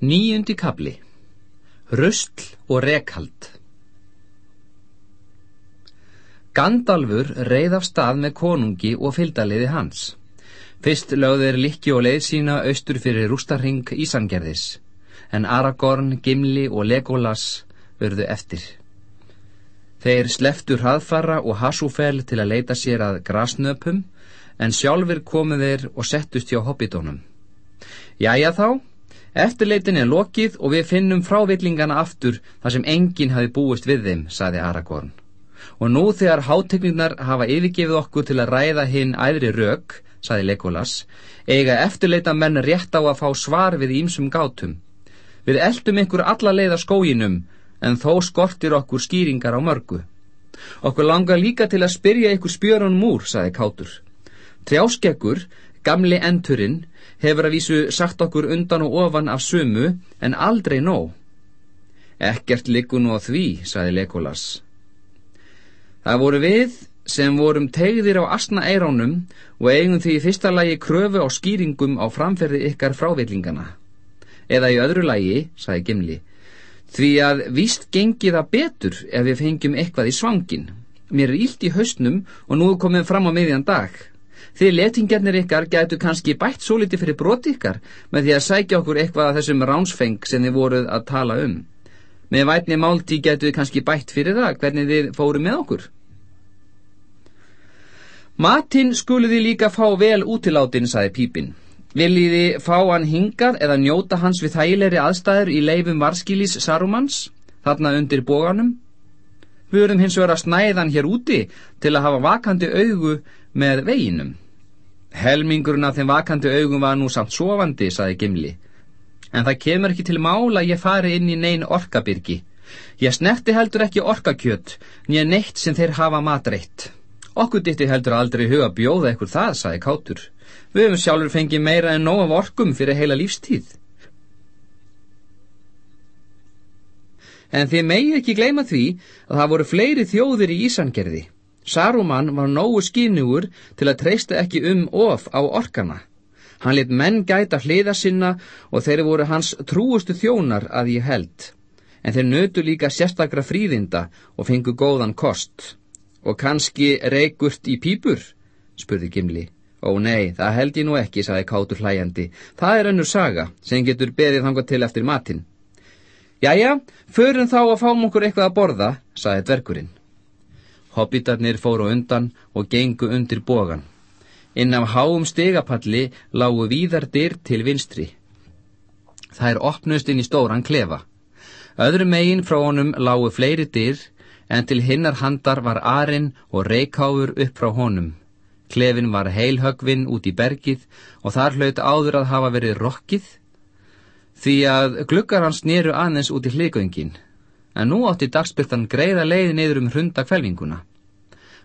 Níundi kabli Rustl og rekhald Gandalfur reið af stað með konungi og fylgdaliði hans. Fyrst lögðir likki og leið sína austur fyrir rústarhing Ísangerðis, en Aragorn, Gimli og Legolas verðu eftir. Þeir sleftur hraðfara og Hasúfell til að leita sér að grasnöpum, en sjálfur komu þeir og settust hjá hobbitónum. Jæja þá, Eftirleitin er lokið og við finnum frávillingana aftur þar sem enginn hafi búist við þeim, saði Aragorn. Og nú þegar háteknirnar hafa yfirgefið okkur til að ræða hinn æðri rauk, saði Legolas, eiga eftirleita menn rétt á að fá svar við ímsum gátum. Við eldum ykkur alla leiða skóginum, en þó skortir okkur skýringar á mörgu. Okkur langar líka til að spyrja ykkur spjörunum úr, saði Kátur. Trjáskekkur, gamli enturinn, hefur að vísu sagt okkur undan og ofan af sumu en aldrei nóg. Ekkert nú á því, saði Legolas. Það voru við sem vorum tegðir á asna eiránum og eigum því í fyrsta lagi kröfu á skýringum á framferði ykkar frávillingana. Eða í öðru lagi, saði Gimli, því að víst gengi það betur ef við fengjum eitthvað í svangin. Mér er ílt í haustnum og nú er komið fram á miðjan dag. Þið letingjarnir ykkar gætu kannski bætt svo liti fyrir broti ykkar með því að sækja okkur eitthvað af þessum ránsfeng sem þið voruð að tala um. Með vætni málti gætu þið kannski bætt fyrir það hvernig þið fóru með okkur. Matinn skuluði líka fá vel útiláttinn, saði Pípinn. Viljiði fá hann hingað eða njóta hans við þægilegri aðstæður í leifum varskilís Sarumans, þarna undir bóganum? Við verum hins vegar að snæðan hér úti til að hafa vakandi augu með veginum. Helmingurinn af þeim vakandi augum var nú samt sofandi, saði Gimli. En það kemur ekki til mála að ég fari inn í neyn orkabyrgi. Ég snerti heldur ekki orkakjött, nýja neitt sem þeir hafa matreitt. Okkur ditti heldur aldrei huga bjóða ekkur það, saði Kátur. Við höfum sjálfur fengið meira en nóg af orkum fyrir heila lífstíð. En þið megi ekki gleyma því að það voru fleiri þjóðir í Ísangerði. Saruman var nógu skinugur til að treysta ekki um of á orkana. Hann lit menn gæta hliða sinna og þeir voru hans trúustu þjónar að ég held. En þeir nötu líka sérstakra fríðinda og fengu góðan kost. Og kannski reykurt í pípur? spurði Gimli. Ó nei, það held ég nú ekki, saði Kátur hlæjandi. Það er önnur saga sem getur beðið þangað til eftir matinn. Jæja, förum þá að fáum okkur eitthvað að borða, saði dverkurinn. Hobbitarnir fóru undan og gengu undir bogan. Inn af háum stegapalli lágu víðar dyr til vinstri. Það er opnust inn í stóran klefa. Öðru megin frá honum lágu fleiri dyr en til hinnar handar var arinn og reikáfur upp frá honum. Klefin var heilhögvinn út í bergið og þar hlaut áður að hafa verið rokkið því að gluggar hans nýru aðeins út í hliðgöngin en nú átti dagspyrtan greiða leiði neyður um hrunda kvelvinguna.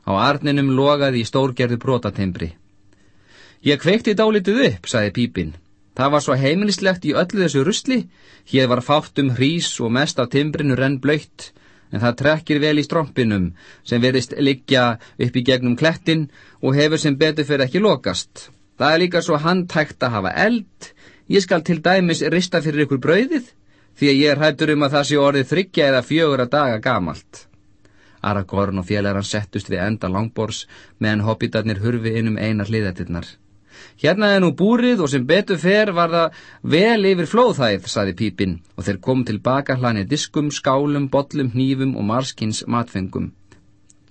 Á arninum logaði í stórgerðu brotatembri. Ég kveikti dálitið upp, sagði Pípinn. Það var svo heimilislegt í öllu þessu rusli, hér var fátt um hrís og mest af timbrinu renn blöytt, en það trekkir vel í strómpinum, sem verist liggja upp í gegnum klettin og hefur sem betur fyrir ekki lokast. Það er líka svo handtækt að hafa eld, ég skal til dæmis rista fyrir ykkur brauðið, því að ég er hættur um að það sé orðið þryggja eða fjögur að daga gamalt. Aragorn og félagar hann settust við enda langbors meðan hobbitarnir hurfi inn um einar hliðættirnar. Hérna er nú búrið og sem betur fer var það vel yfir flóðhæð, saði Pípinn og þeir kom tilbaka hlanið diskum, skálum, botlum, hnífum og marskins matfengum.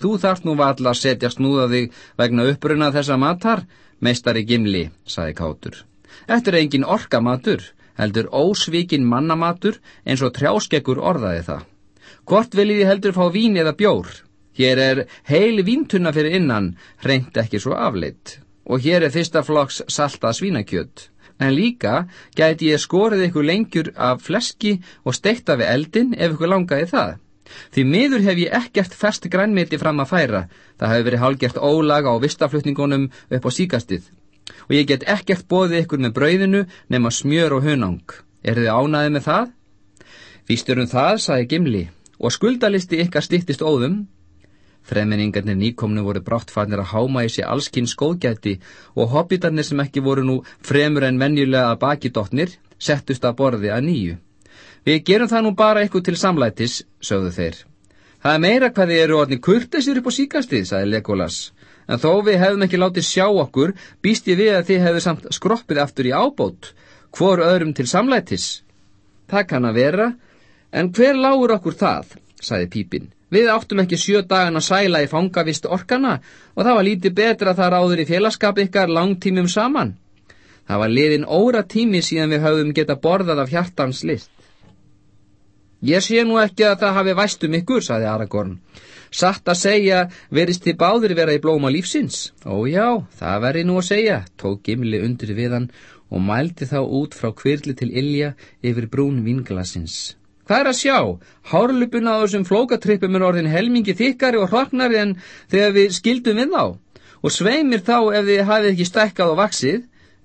Þú þarft nú valla að setja snúða þig vegna uppruna þessa matar, meistari Gimli, saði Kátur. Þetta er engin orkamatur, heldur ósvíkin mannamatur eins og trjáskekkur orðaði það. Hvort viljiði heldur fá vín eða bjór? Hér er heil víntunna fyrir innan, hreint ekki svo afleitt. Og hér er fyrsta flokks salta svínakjött. En líka gæti ég skorið ykkur lengjur af fleski og steikta við eldin ef ykkur langaði það. Því miður hef ég ekkert ferst grænmiti fram að færa. Það hefur verið hálgert ólag á vistaflutningunum upp á síkastið og ég get ekkert bóðið ykkur með brauðinu nema smjör og hunang. Er þið ánaðið með það? Vísturum það, saði Gimli, og skuldalisti ykkar stýttist óðum. Fremenningarnir nýkomnu voru bráttfarnir að háma í sig allskinn skóðgæti og hobbitarnir sem ekki voru nú fremur en venjulega að baki dóttnir settust að borði að nýju. Við gerum það nú bara eitthvað til samlætis, sögðu þeir. Það er meira hvað þið eru orðin kurtesir upp á síkastið, sagði Legolas. En þó við hefðum ekki látið sjá okkur, býst ég við að þið hefðu samt skroppið aftur í ábót, hvor öðrum til samlætis. Það kann að vera, en hver lágur okkur það, sagði Pípin. Við áttum ekki sjö dagan að sæla í fangavist orkana og það var lítið betra það ráður í félagskap ykkar langtímum saman. Það var liðin óra tími síðan við höfum geta borðað af hjartans list. Ég sé nú ekki að það hafi væstum ykkur, saði Aragorn. Satt að segja, verist þið báðir vera í blóma lífsins? Ó já, það veri nú að segja, tók Gimli undir við hann og mældi þá út frá kvirli til Ilja yfir brún vinglasins. Hvað er að sjá? Hárlupun á þessum flókatrippum er orðin helmingi þykkari og hraknari en þegar við skildum við þá. Og sveimir þá ef þið hafið ekki stekkað og vaksið,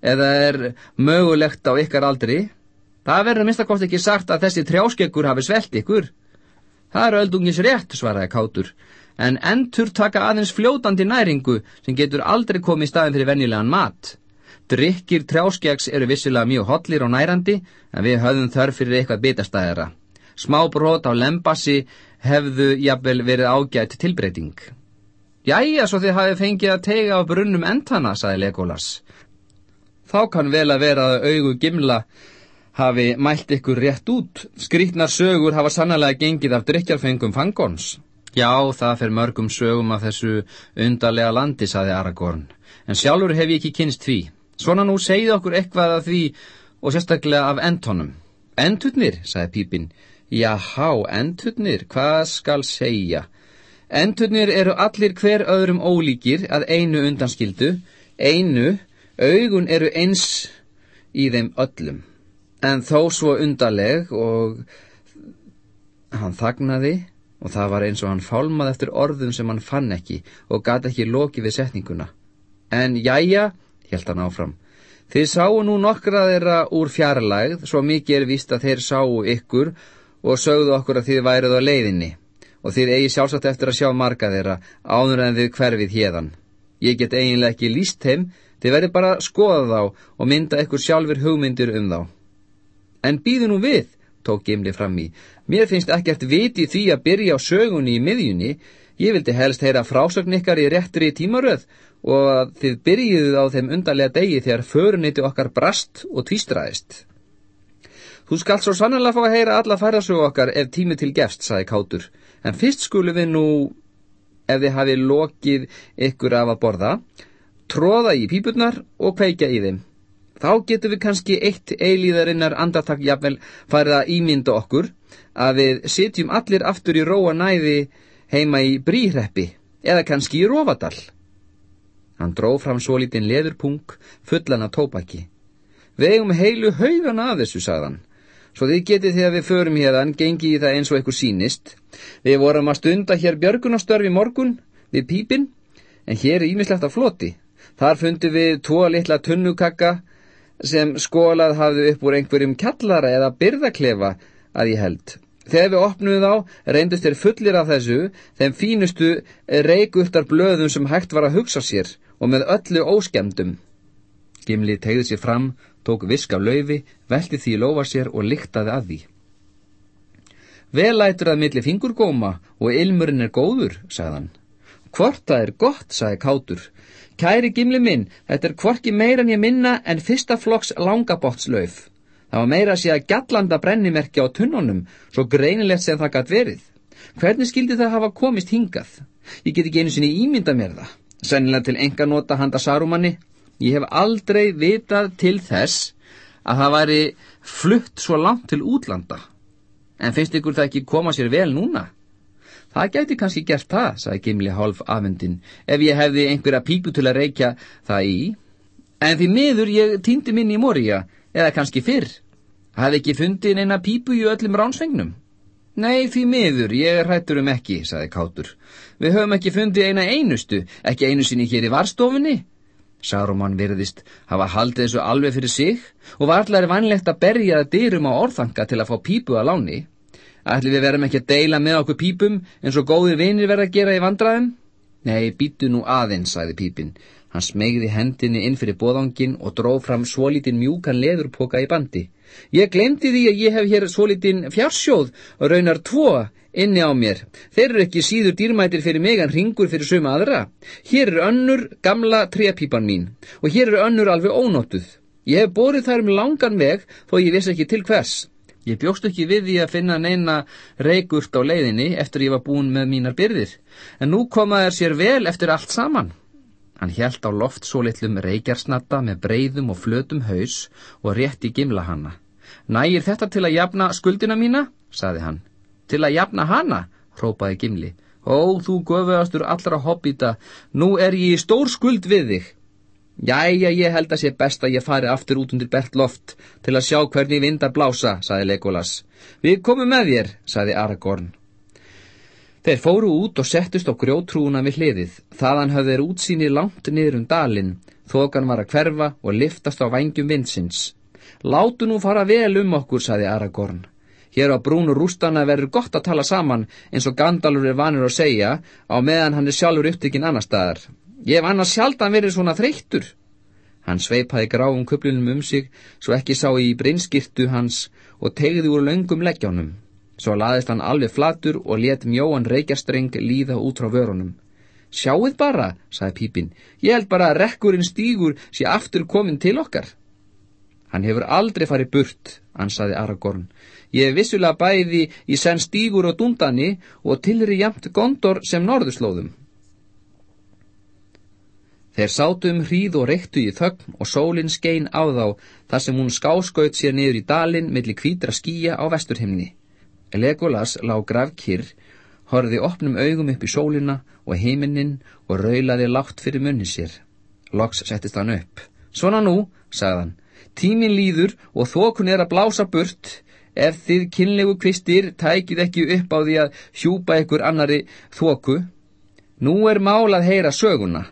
eða er mögulegt á ykkar aldri, Það verður minnstakost ekki sagt að þessi trjáskeggur hafi svelt ykkur. Það er öldungis rétt, svaraði Kátur, en endur taka aðeins fljótandi næringu sem getur aldrei komið í staðin fyrir venjulegan mat. Drikkir trjáskeggs eru vissilega mjög hotlir og nærandi, en við höfðum þörf fyrir eitthvað bitastæðara. Smá brot á lembassi hefðu jafnvel verið ágætt tilbreyting. Jæja, svo þið hafið fengið að tega á brunnum entana, saði Legolas. Þá kann vel að vera að augu gimla hafi mælt ykkur rétt út. Skrítnar sögur hafa sannlega gengið af drikjarfengum fangons. Já, það fer mörgum sögum af þessu undarlega landi, saði Aragorn. En sjálfur hef ég ekki kynst því. Svona nú segið okkur eitthvað af því og sérstaklega af entónum. Entutnir, saði Pípin. Jáhá, entutnir, hvað skal segja? Entutnir eru allir hver öðrum ólíkir að einu undanskildu. Einu, augun eru eins í þeim öllum en þó svo undarleg og hann þagnaði og það var eins og hann fálmað eftir orðum sem hann fann ekki og gati ekki loki við setninguna. En jæja, held hann áfram, þið sáu nú nokkra þeirra úr fjarlægð, svo mikið er vist að þeir sáu ykkur og sögðu okkur að þið værið á leiðinni og þið eigi sjálfsagt eftir að sjá marga þeirra áður en þið hverfið hérðan. Ég get eiginlega ekki líst þeim, þið verið bara að skoða þá og mynda ykkur sjálfur hugmyndir um þá. En býðu nú við, tók Gimli fram í. Mér finnst ekkert viti því að byrja á sögunni í miðjunni. Ég vildi helst heyra frásögn ykkar í réttri tímaröð og að þið byrjuðu á þeim undarlega degi þegar föruniti okkar brast og tvístraðist. Þú skalt svo sannlega fá að heyra alla færðarsögu okkar ef tími til gefst, saði Kátur. En fyrst skulum við nú, ef þið hafi lokið ykkur af að borða, tróða í pípurnar og kveikja í þeim. Þá getum við kannski eitt eilíðarinnar andartak jafnvel farið að ímynda okkur að við sitjum allir aftur í róa næði heima í bríhreppi eða kannski í rófadal. Hann dró fram svo lítinn leðurpung fullan af tópaki. Við eigum heilu haugan af þessu, sagðan. Svo þið getið þegar við förum hérðan, gengi í það eins og eitthvað sínist. Við vorum að stunda hér björgunastörfi morgun við pípin, en hér er ímislegt af floti. Þar fundum við tvo litla tunnukakka sem skólað hafði upp úr einhverjum kjallara eða byrðaklefa að ég held. Þegar við opnuðum þá, reyndust þér fullir af þessu, þeim fínustu reykuftar blöðum sem hægt var að hugsa sér og með öllu óskemdum. Gimli tegði sér fram, tók visk af laufi, velti því lofa sér og lyktaði að því. Velætur að milli fingurgóma og ilmurinn er góður, sagðan. Hvort það er gott, sagði Kátur, Kæri gimli minn, þetta er kvorki meira en ég minna en fyrsta flokks langabóttslauf. Það var meira að sé að gjallanda brennimerkja á tunnunum, svo greinilegt sem það gætt verið. Hvernig skildi það hafa komist hingað? Ég get ekki einu sinni ímynda mér það. Sennilega til enga nota handa Sarumanni. Ég hef aldrei vitað til þess að það væri flutt svo langt til útlanda. En finnst ykkur það ekki koma sér vel núna? Það gæti kannski gert það, sagði Gimli hálf afundin, ef ég hefði einhverja pípu til að reykja það í. En því miður ég týndi minni í morja, eða kannski fyrr. Hafði ekki fundið neina pípu í öllum ránsfengnum? Nei, því miður, ég rættur um ekki, sagði Kátur. Við höfum ekki fundið eina einustu, ekki einu sinni hér í varstofinni. Sárumann virðist hafa haldið þessu alveg fyrir sig og var allar vanlegt að berja dyrum á orðanga til að fá pípu að láni. Ætli við verðum ekki að deila með okkur pípum eins og góðir vinir verða að gera í vandraðum? Nei, býtu nú aðeins, sagði pípin. Hann smegði hendinni inn fyrir bóðangin og dróð fram svolítinn mjúkan leðurpoka í bandi. Ég glemdi því að ég hef hér svolítinn fjársjóð og raunar tvo inni á mér. Þeir eru ekki síður dýrmætir fyrir mig en ringur fyrir suma aðra. Hér er önnur gamla trepípan mín og hér er önnur alveg ónóttuð. Ég hef borið þær um langan veg þó ég vissi ekki til hvers. Ég bjóst ekki við því að finna neina reykurt á leiðinni eftir ég var búin með mínar byrðir, en nú komaði þær sér vel eftir allt saman. Hann hjælt á loft svo litlum reykjarsnatta með breyðum og flötum haus og rétti gimla hanna. Nægir þetta til að jafna skuldina mína? saði hann. Til að jafna hana? hrópaði gimli. Ó, þú göfuðastur allra hobbita, nú er ég í stór skuld við þig. Jæja, ég held að sé best að ég fari aftur út undir bert loft til að sjá hvernig vindar blása, saði Legolas. Við komum með þér, saði Aragorn. Þeir fóru út og settust á grjótrúuna við hliðið. Þaðan höfðu þeir útsýni langt niður um dalinn. Þokan var að hverfa og liftast á vangjum vindsins. Látu nú fara vel um okkur, saði Aragorn. Hér á brún og rústana verður gott að tala saman eins og Gandalur er vanur að segja á meðan hann er sjálfur upptökinn annar staðar. Ég hef annars sjaldan verið svona þreyttur. Hann sveipaði gráum kuplunum um sig svo ekki sá í brinskirtu hans og tegði úr löngum leggjónum. Svo laðist hann alveg flatur og let mjóan reykjastreng líða út frá vörunum. Sjáuð bara, sagði Pípin, ég held bara að rekkurinn stígur sé aftur komin til okkar. Hann hefur aldrei farið burt, ansaði Aragorn. Ég vissulega bæði í senn stígur og dundani og tilri jamt gondor sem norðurslóðum. Þeir sátu um hríð og reyktu í þögn og sólinn skein á þá þar sem hún skáskaut sér niður í dalinn millir kvítra skýja á vesturhimni. Legolas lág grafkyrr, horfi opnum augum upp í sólina og heiminin og raulaði látt fyrir munni sér. Loks settist hann upp. Svona nú, sagðan, tímin líður og þókun er að blása burt. Ef þið kynlegu kvistir tækið ekki upp á því að hjúpa ykkur annari þóku. Nú er mál að heyra söguna.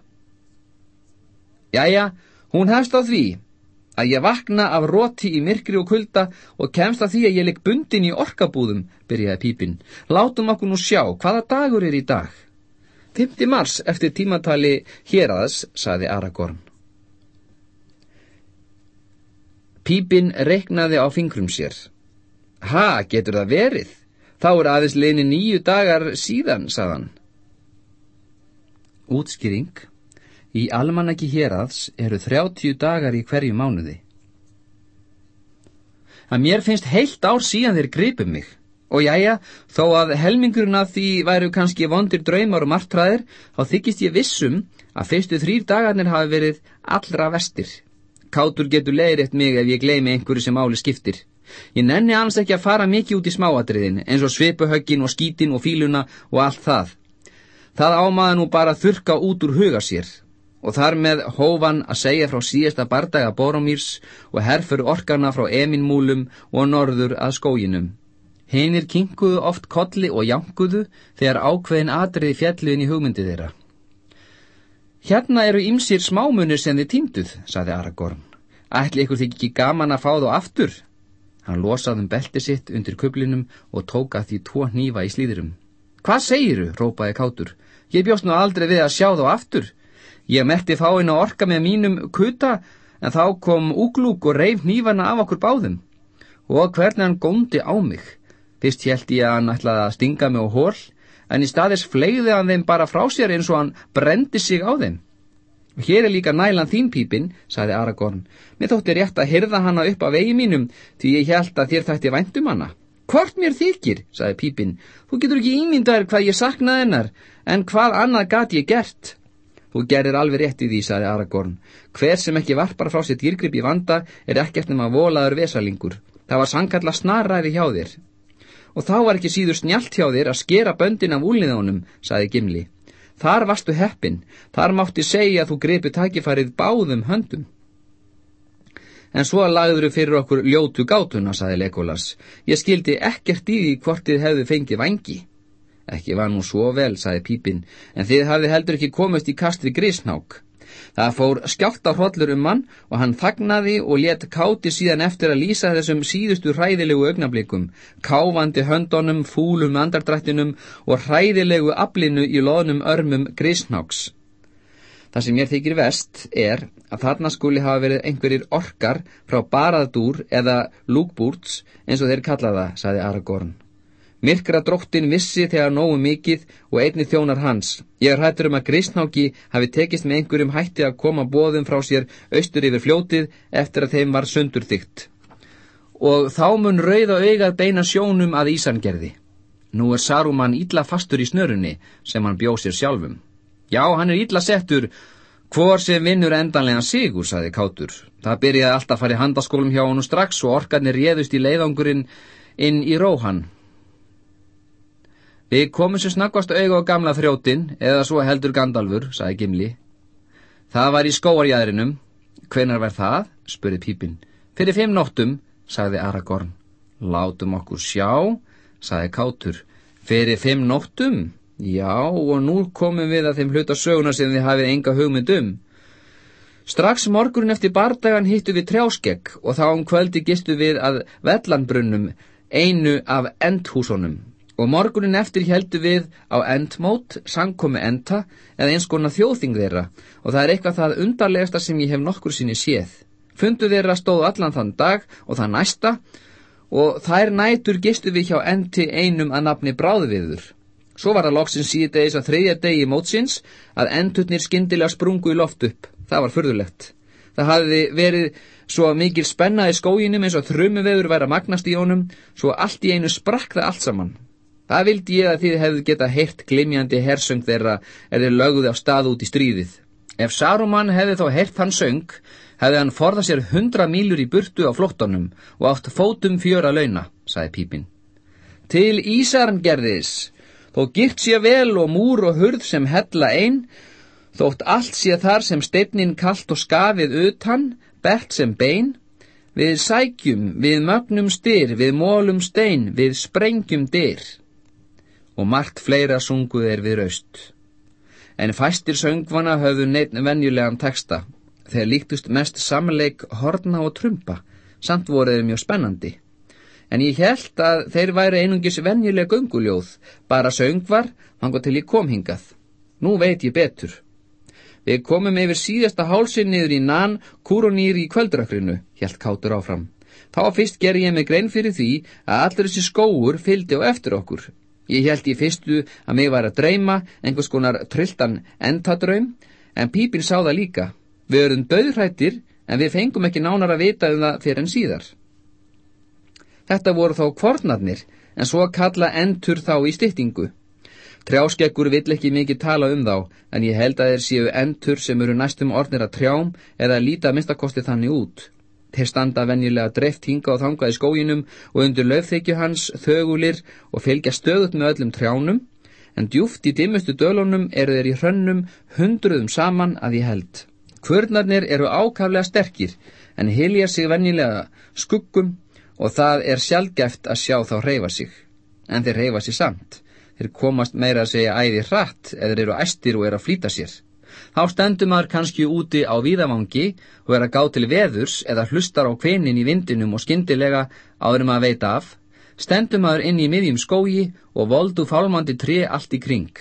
Jæja, hún hefst á því að ég vakna af róti í myrkri og kulda og kemst að því að ég legg bundin í orkabúðum, byrjaði pípinn. Látum okkur nú sjá, hvaða dagur er í dag? 5. mars eftir tímatali hér aðs, saði Aragorn. Pípinn reiknaði á fingrum sér. Ha, getur það verið? Þá er aðeins leini nýju dagar síðan, saðan. Útskýring Í almanaki héraðs eru 30 dagar í hverju mánuði. Að mér finnst heilt ár síðan þeir gripum mig. Og jæja, þó að helmingurinn af því væru kannski vondir draumar og martraðir, þá þykist ég vissum að fyrstu þrýr dagarnir hafi verið allra vestir. Kátur getur leiðrætt mig ef ég gleymi einhverju sem áli skiptir. Ég nenni alls ekki að fara mikið út í smáadriðin, eins og svipuhöggin og skítin og fíluna og allt það. Það ámaða nú bara þurka út úr huga sér og þar með hófan að segja frá síðasta bardaga Boromírs og herfur orkana frá Eminmúlum og norður að skóginum. Heinir kinkuðu oft kolli og jankuðu þegar ákveðin atriði fjalluðin í hugmyndi þeirra. Hérna eru ymsir smámunir sem þið týnduð, saði Aragorn. Ætli ykkur þykir ekki gaman að fá þú aftur? Hann losaði um belti sitt undir kublinum og tóka því tvo hnífa í slíðurum. Hvað segiru? rópaði kátur. Ég bjóst nú aldrei við að sjá þú aftur. Ég merti fáinn að orka með mínum kuta en þá kom úglúk og reif nýfana af okkur báðum. Og hvernig hann góndi á mig. Fyrst held ég að hann ætlaði að stinga mig á hól, en í staðis flegði hann þeim bara frá sér eins og hann brendi sig á þeim. Hér er líka nælan þín pípinn, sagði Aragorn. Mér þótti rétt að hyrða hana upp af vegi mínum, því ég held að þér þætti væntum hana. Hvort mér þykir, sagði pípinn. Þú getur ekki ímyndaður hvað ég saknaði hennar, en hvað annað gati ég gert? Þú gerir alveg rétt í því, sagði Aragorn. Hver sem ekki varpar frá sér dýrgrip í vanda er ekkert nema volaður vesalingur. Það var sankalla snarræði hjá þér. Og þá var ekki síður snjált hjá þér að skera böndin af úliðánum, sagði Gimli. Þar varstu heppin. Þar mátti segja að þú gripi takifarið báðum höndum. En svo lagður fyrir okkur ljótu gátuna, sagði Legolas. Ég skildi ekkert í því hvort þið hefðu fengið vangi. Ekki var nú svo vel, saði Pípinn, en þið hafið heldur ekki komist í kastri grísnák. Það fór skjátt á hrodlur um mann og hann þagnaði og let káti síðan eftir að lýsa þessum síðustu hræðilegu augnablikum, káfandi höndunum, fúlum andardrættinum og hræðilegu aflinu í loðnum örmum grísnáks. Það sem mér þykir vest er að þarna skuli hafa verið einhverjir orkar frá Baradur eða Lúgbúrts eins og þeir kallaða, saði Aragorn. Myrkra dróttin vissi þegar nógu mikið og einni þjónar hans. Ég er hættur um að Grísnáki hafi tekist með einhverjum hætti að koma bóðum frá sér austur yfir fljótið eftir að þeim var sundur þygt. Og þá mun rauða augað beina sjónum að Ísangerði. Nú er Saruman ítla fastur í snörunni sem hann bjóð sér sjálfum. Já, hann er ítla settur, hvor sem vinnur endanlega sigur, saði Kátur. Það byrjaði alltaf að fara í handaskólum hjá hann og strax og orkarnir réðust í leiðangurinn inn í Róhan. Við komum sér snakkast auga á gamla þrjótin, eða svo heldur Gandalfur, sagði Gimli. Það var í skóarjæðrinum. Hvenar var það? spurði Pípin. Fyrir fimm nóttum, sagði Aragorn. Látum okkur sjá, sagði Kátur. Fyrir fimm nóttum? Já, og nú komum við að þeim hluta söguna sem þið hafið enga hugmynd um. Strax morgunin eftir bardagan hittu við trjáskegg og þá um kvöldi gistu við að vellanbrunnum einu af endhúsunum og morgunin eftir heldu við á endmót, sangkomi enda eða eins konar þjóðþing þeirra og það er eitthvað það undarlegasta sem ég hef nokkur sinni séð. Fundu þeirra stóð allan þann dag og það næsta og þær nætur gistu við hjá endi einum að nafni bráðviður. Svo var það loksins síðdegis að þriðja degi mótsins að endutnir skindilega sprungu í loft upp. Það var fyrðulegt. Það hafði verið svo mikil spenna í skóginum eins og þrumuveður væri að magnast í honum, svo allt í einu sprakk það allt saman. Það vildi ég að þið hefðu geta heyrt glimjandi hersöng þeirra er þeir löguði á stað út í stríðið. Ef Saruman hefði þá heyrt hann söng, hefði hann forðað sér hundra mílur í burtu á flottanum og átt fótum fjöra launa, saði Pípin. Til Ísarn gerðis, þó girt sé vel og múr og hurð sem hella einn, þótt allt sé þar sem stefnin kallt og skafið utan, bert sem bein, við sækjum, við mögnum styr, við mólum stein, við sprengjum dyr og margt fleira sunguð er við raust. En fæstir söngvana höfðu neitt venjulegan texta, þeir líktust mest samleik horna og trumpa, samt voruð mjög spennandi. En ég held að þeir væri einungis venjuleg gunguljóð, bara söngvar, hanga til ég kom hingað. Nú veit ég betur. Við komum yfir síðasta hálsinn niður í nann kúronýr í kvöldrökkrinu, helt Kátur áfram. Þá fyrst ger ég mig grein fyrir því að allir þessi skóur fyldi á eftir okkur, Ég held í fyrstu að mig var að dreyma einhvers konar trilltan entadraum, en pípin sá það líka. Við erum döðrættir, en við fengum ekki nánar að vita um það fyrir en síðar. Þetta voru þá kvornarnir, en svo kalla entur þá í styttingu. Trjáskekkur vill ekki mikið tala um þá, en ég held að þeir séu entur sem eru næstum ornir að trjám eða líta minnstakosti þannig út. Þeir standa venjulega dreift hinga og þangað í skóginum og undir löfþykju hans þögulir og fylgja stöðut með öllum trjánum, en djúft í dimmustu dölunum eru þeir í hrönnum hundruðum saman að ég held. Kvörnarnir eru ákaflega sterkir, en hilja sig venjulega skuggum og það er sjálfgeft að sjá þá reyfa sig. En þeir reyfa sig samt. Þeir komast meira að segja æði hratt eða eru æstir og eru að flýta sér. Þá stendur maður kannski úti á víðavangi og er að gá til veðurs eða hlustar á kveinin í vindinum og skindilega áður maður veit af, stendur maður inn í miðjum skógi og voldu fálmandi tre allt í kring.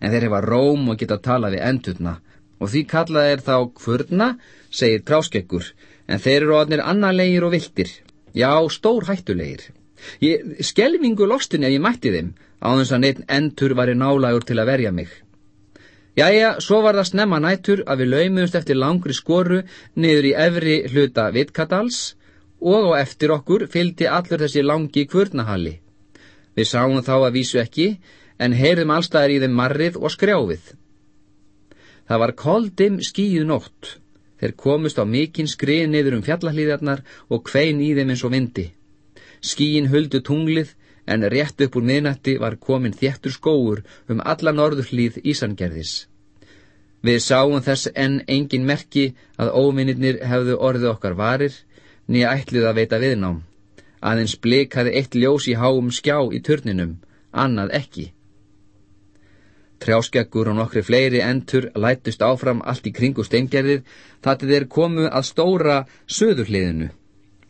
En þeir hefa róm og geta talað við endurna og því kallað er þá kvörna, segir tráskekkur, en þeir eru odnir annarlegir og viltir. Já, stór hættulegir. Ég skelvingu lostin ef ég mætti þeim, á þess að neitt endur var í nálagur til að verja mig. Jæja, svo var það snemma nætur að við laumumst eftir langri skoru niður í efri hluta Vitkadals og á eftir okkur fylgdi allur þessi langi kvörnahalli. Við sáum þá að vísu ekki, en heyrðum allstaðar í þeim marrið og skrjáfið. Það var koldim skíu nótt. Þeir komust á mikinn skrið niður um fjallahlýðarnar og kvein í þeim eins og vindi. Skíin huldu tunglið en rétt upp úr miðnætti var komin þéttur skóur um alla norðurhlýð Ísangerðis. Við sáum þess enn engin merki að óvinnirnir hefðu orðið okkar varir, nýja ætlið að veita viðnám. Aðeins blikaði eitt ljós í háum skjá í turninum, annað ekki. Trjáskeggur og nokkri fleiri entur lætust áfram allt í kringu steingerðið, það til þeir komu að stóra söðurhliðinu.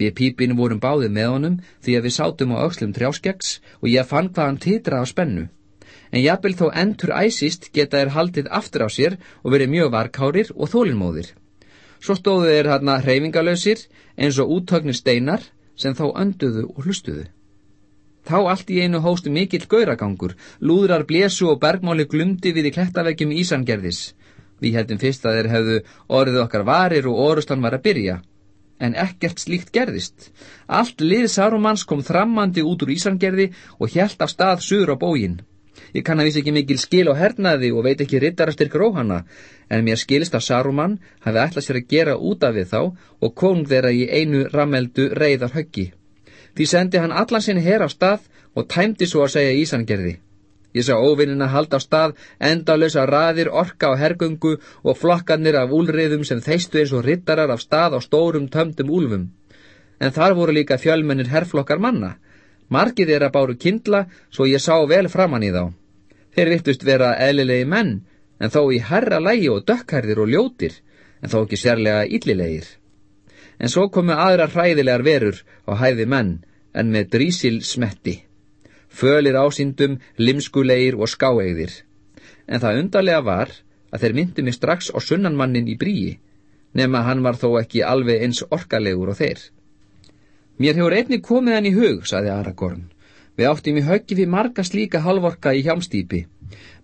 Við pípinu vorum báðið með honum því að við sátum á aukslum trjáskeggs og ég fann hvað hann titra á spennu. en jafnvel þó endur æsist geta þeir haldið aftur á sér og verið mjög varkárir og þólinmóðir. Svo stóðu þeir hérna hreyfingalösir eins og úttögnir steinar sem þá önduðu og hlustuðu. Þá allt í einu hóstu mikill gauragangur, lúðrar blésu og bergmáli glumdi við í klettavegjum Ísangerðis. Við heldum fyrst að þeir hefðu orðið okkar varir og orustan var að byrja. En ekkert slíkt gerðist. Allt lið Sarumans kom þrammandi út úr Ísangerði og hjælt af stað suður á bógin. Ég kann að vísa ekki mikil skil á hernaði og veit ekki rittarastyrk róhana, en mér skilist að Saruman hafi ætlað sér að gera út af við þá og kóng þeirra í einu rammeldu reyðar höggi. Því sendi hann allan sinni her á stað og tæmdi svo að segja Ísangerði. Ég sá óvinnina halda á stað, endalösa raðir, orka á hergöngu og flokkanir af úlriðum sem þeistu eins og rittarar af stað á stórum tömdum úlfum. En þar voru líka fjölmennir herflokkar manna. Margið er að báru kindla svo ég sá vel framann í þá. Þeir vittust vera eðlilegi menn, en þó í herra lægi og dökkhærðir og ljótir, en þó ekki sérlega yllilegir. En svo komu aðra hræðilegar verur á hæði menn, en með drísil smetti. Fölir ásýndum, limskulegir og skáegðir. En það undarlega var að þeir myndi mig strax á sunnanmannin í bríi, nema hann var þó ekki alveg eins orkalegur og þeir. Mér hefur einni komið hann í hug, saði Aragorn. Við áttum í höggi við marga slíka halvorka í hjámstýpi.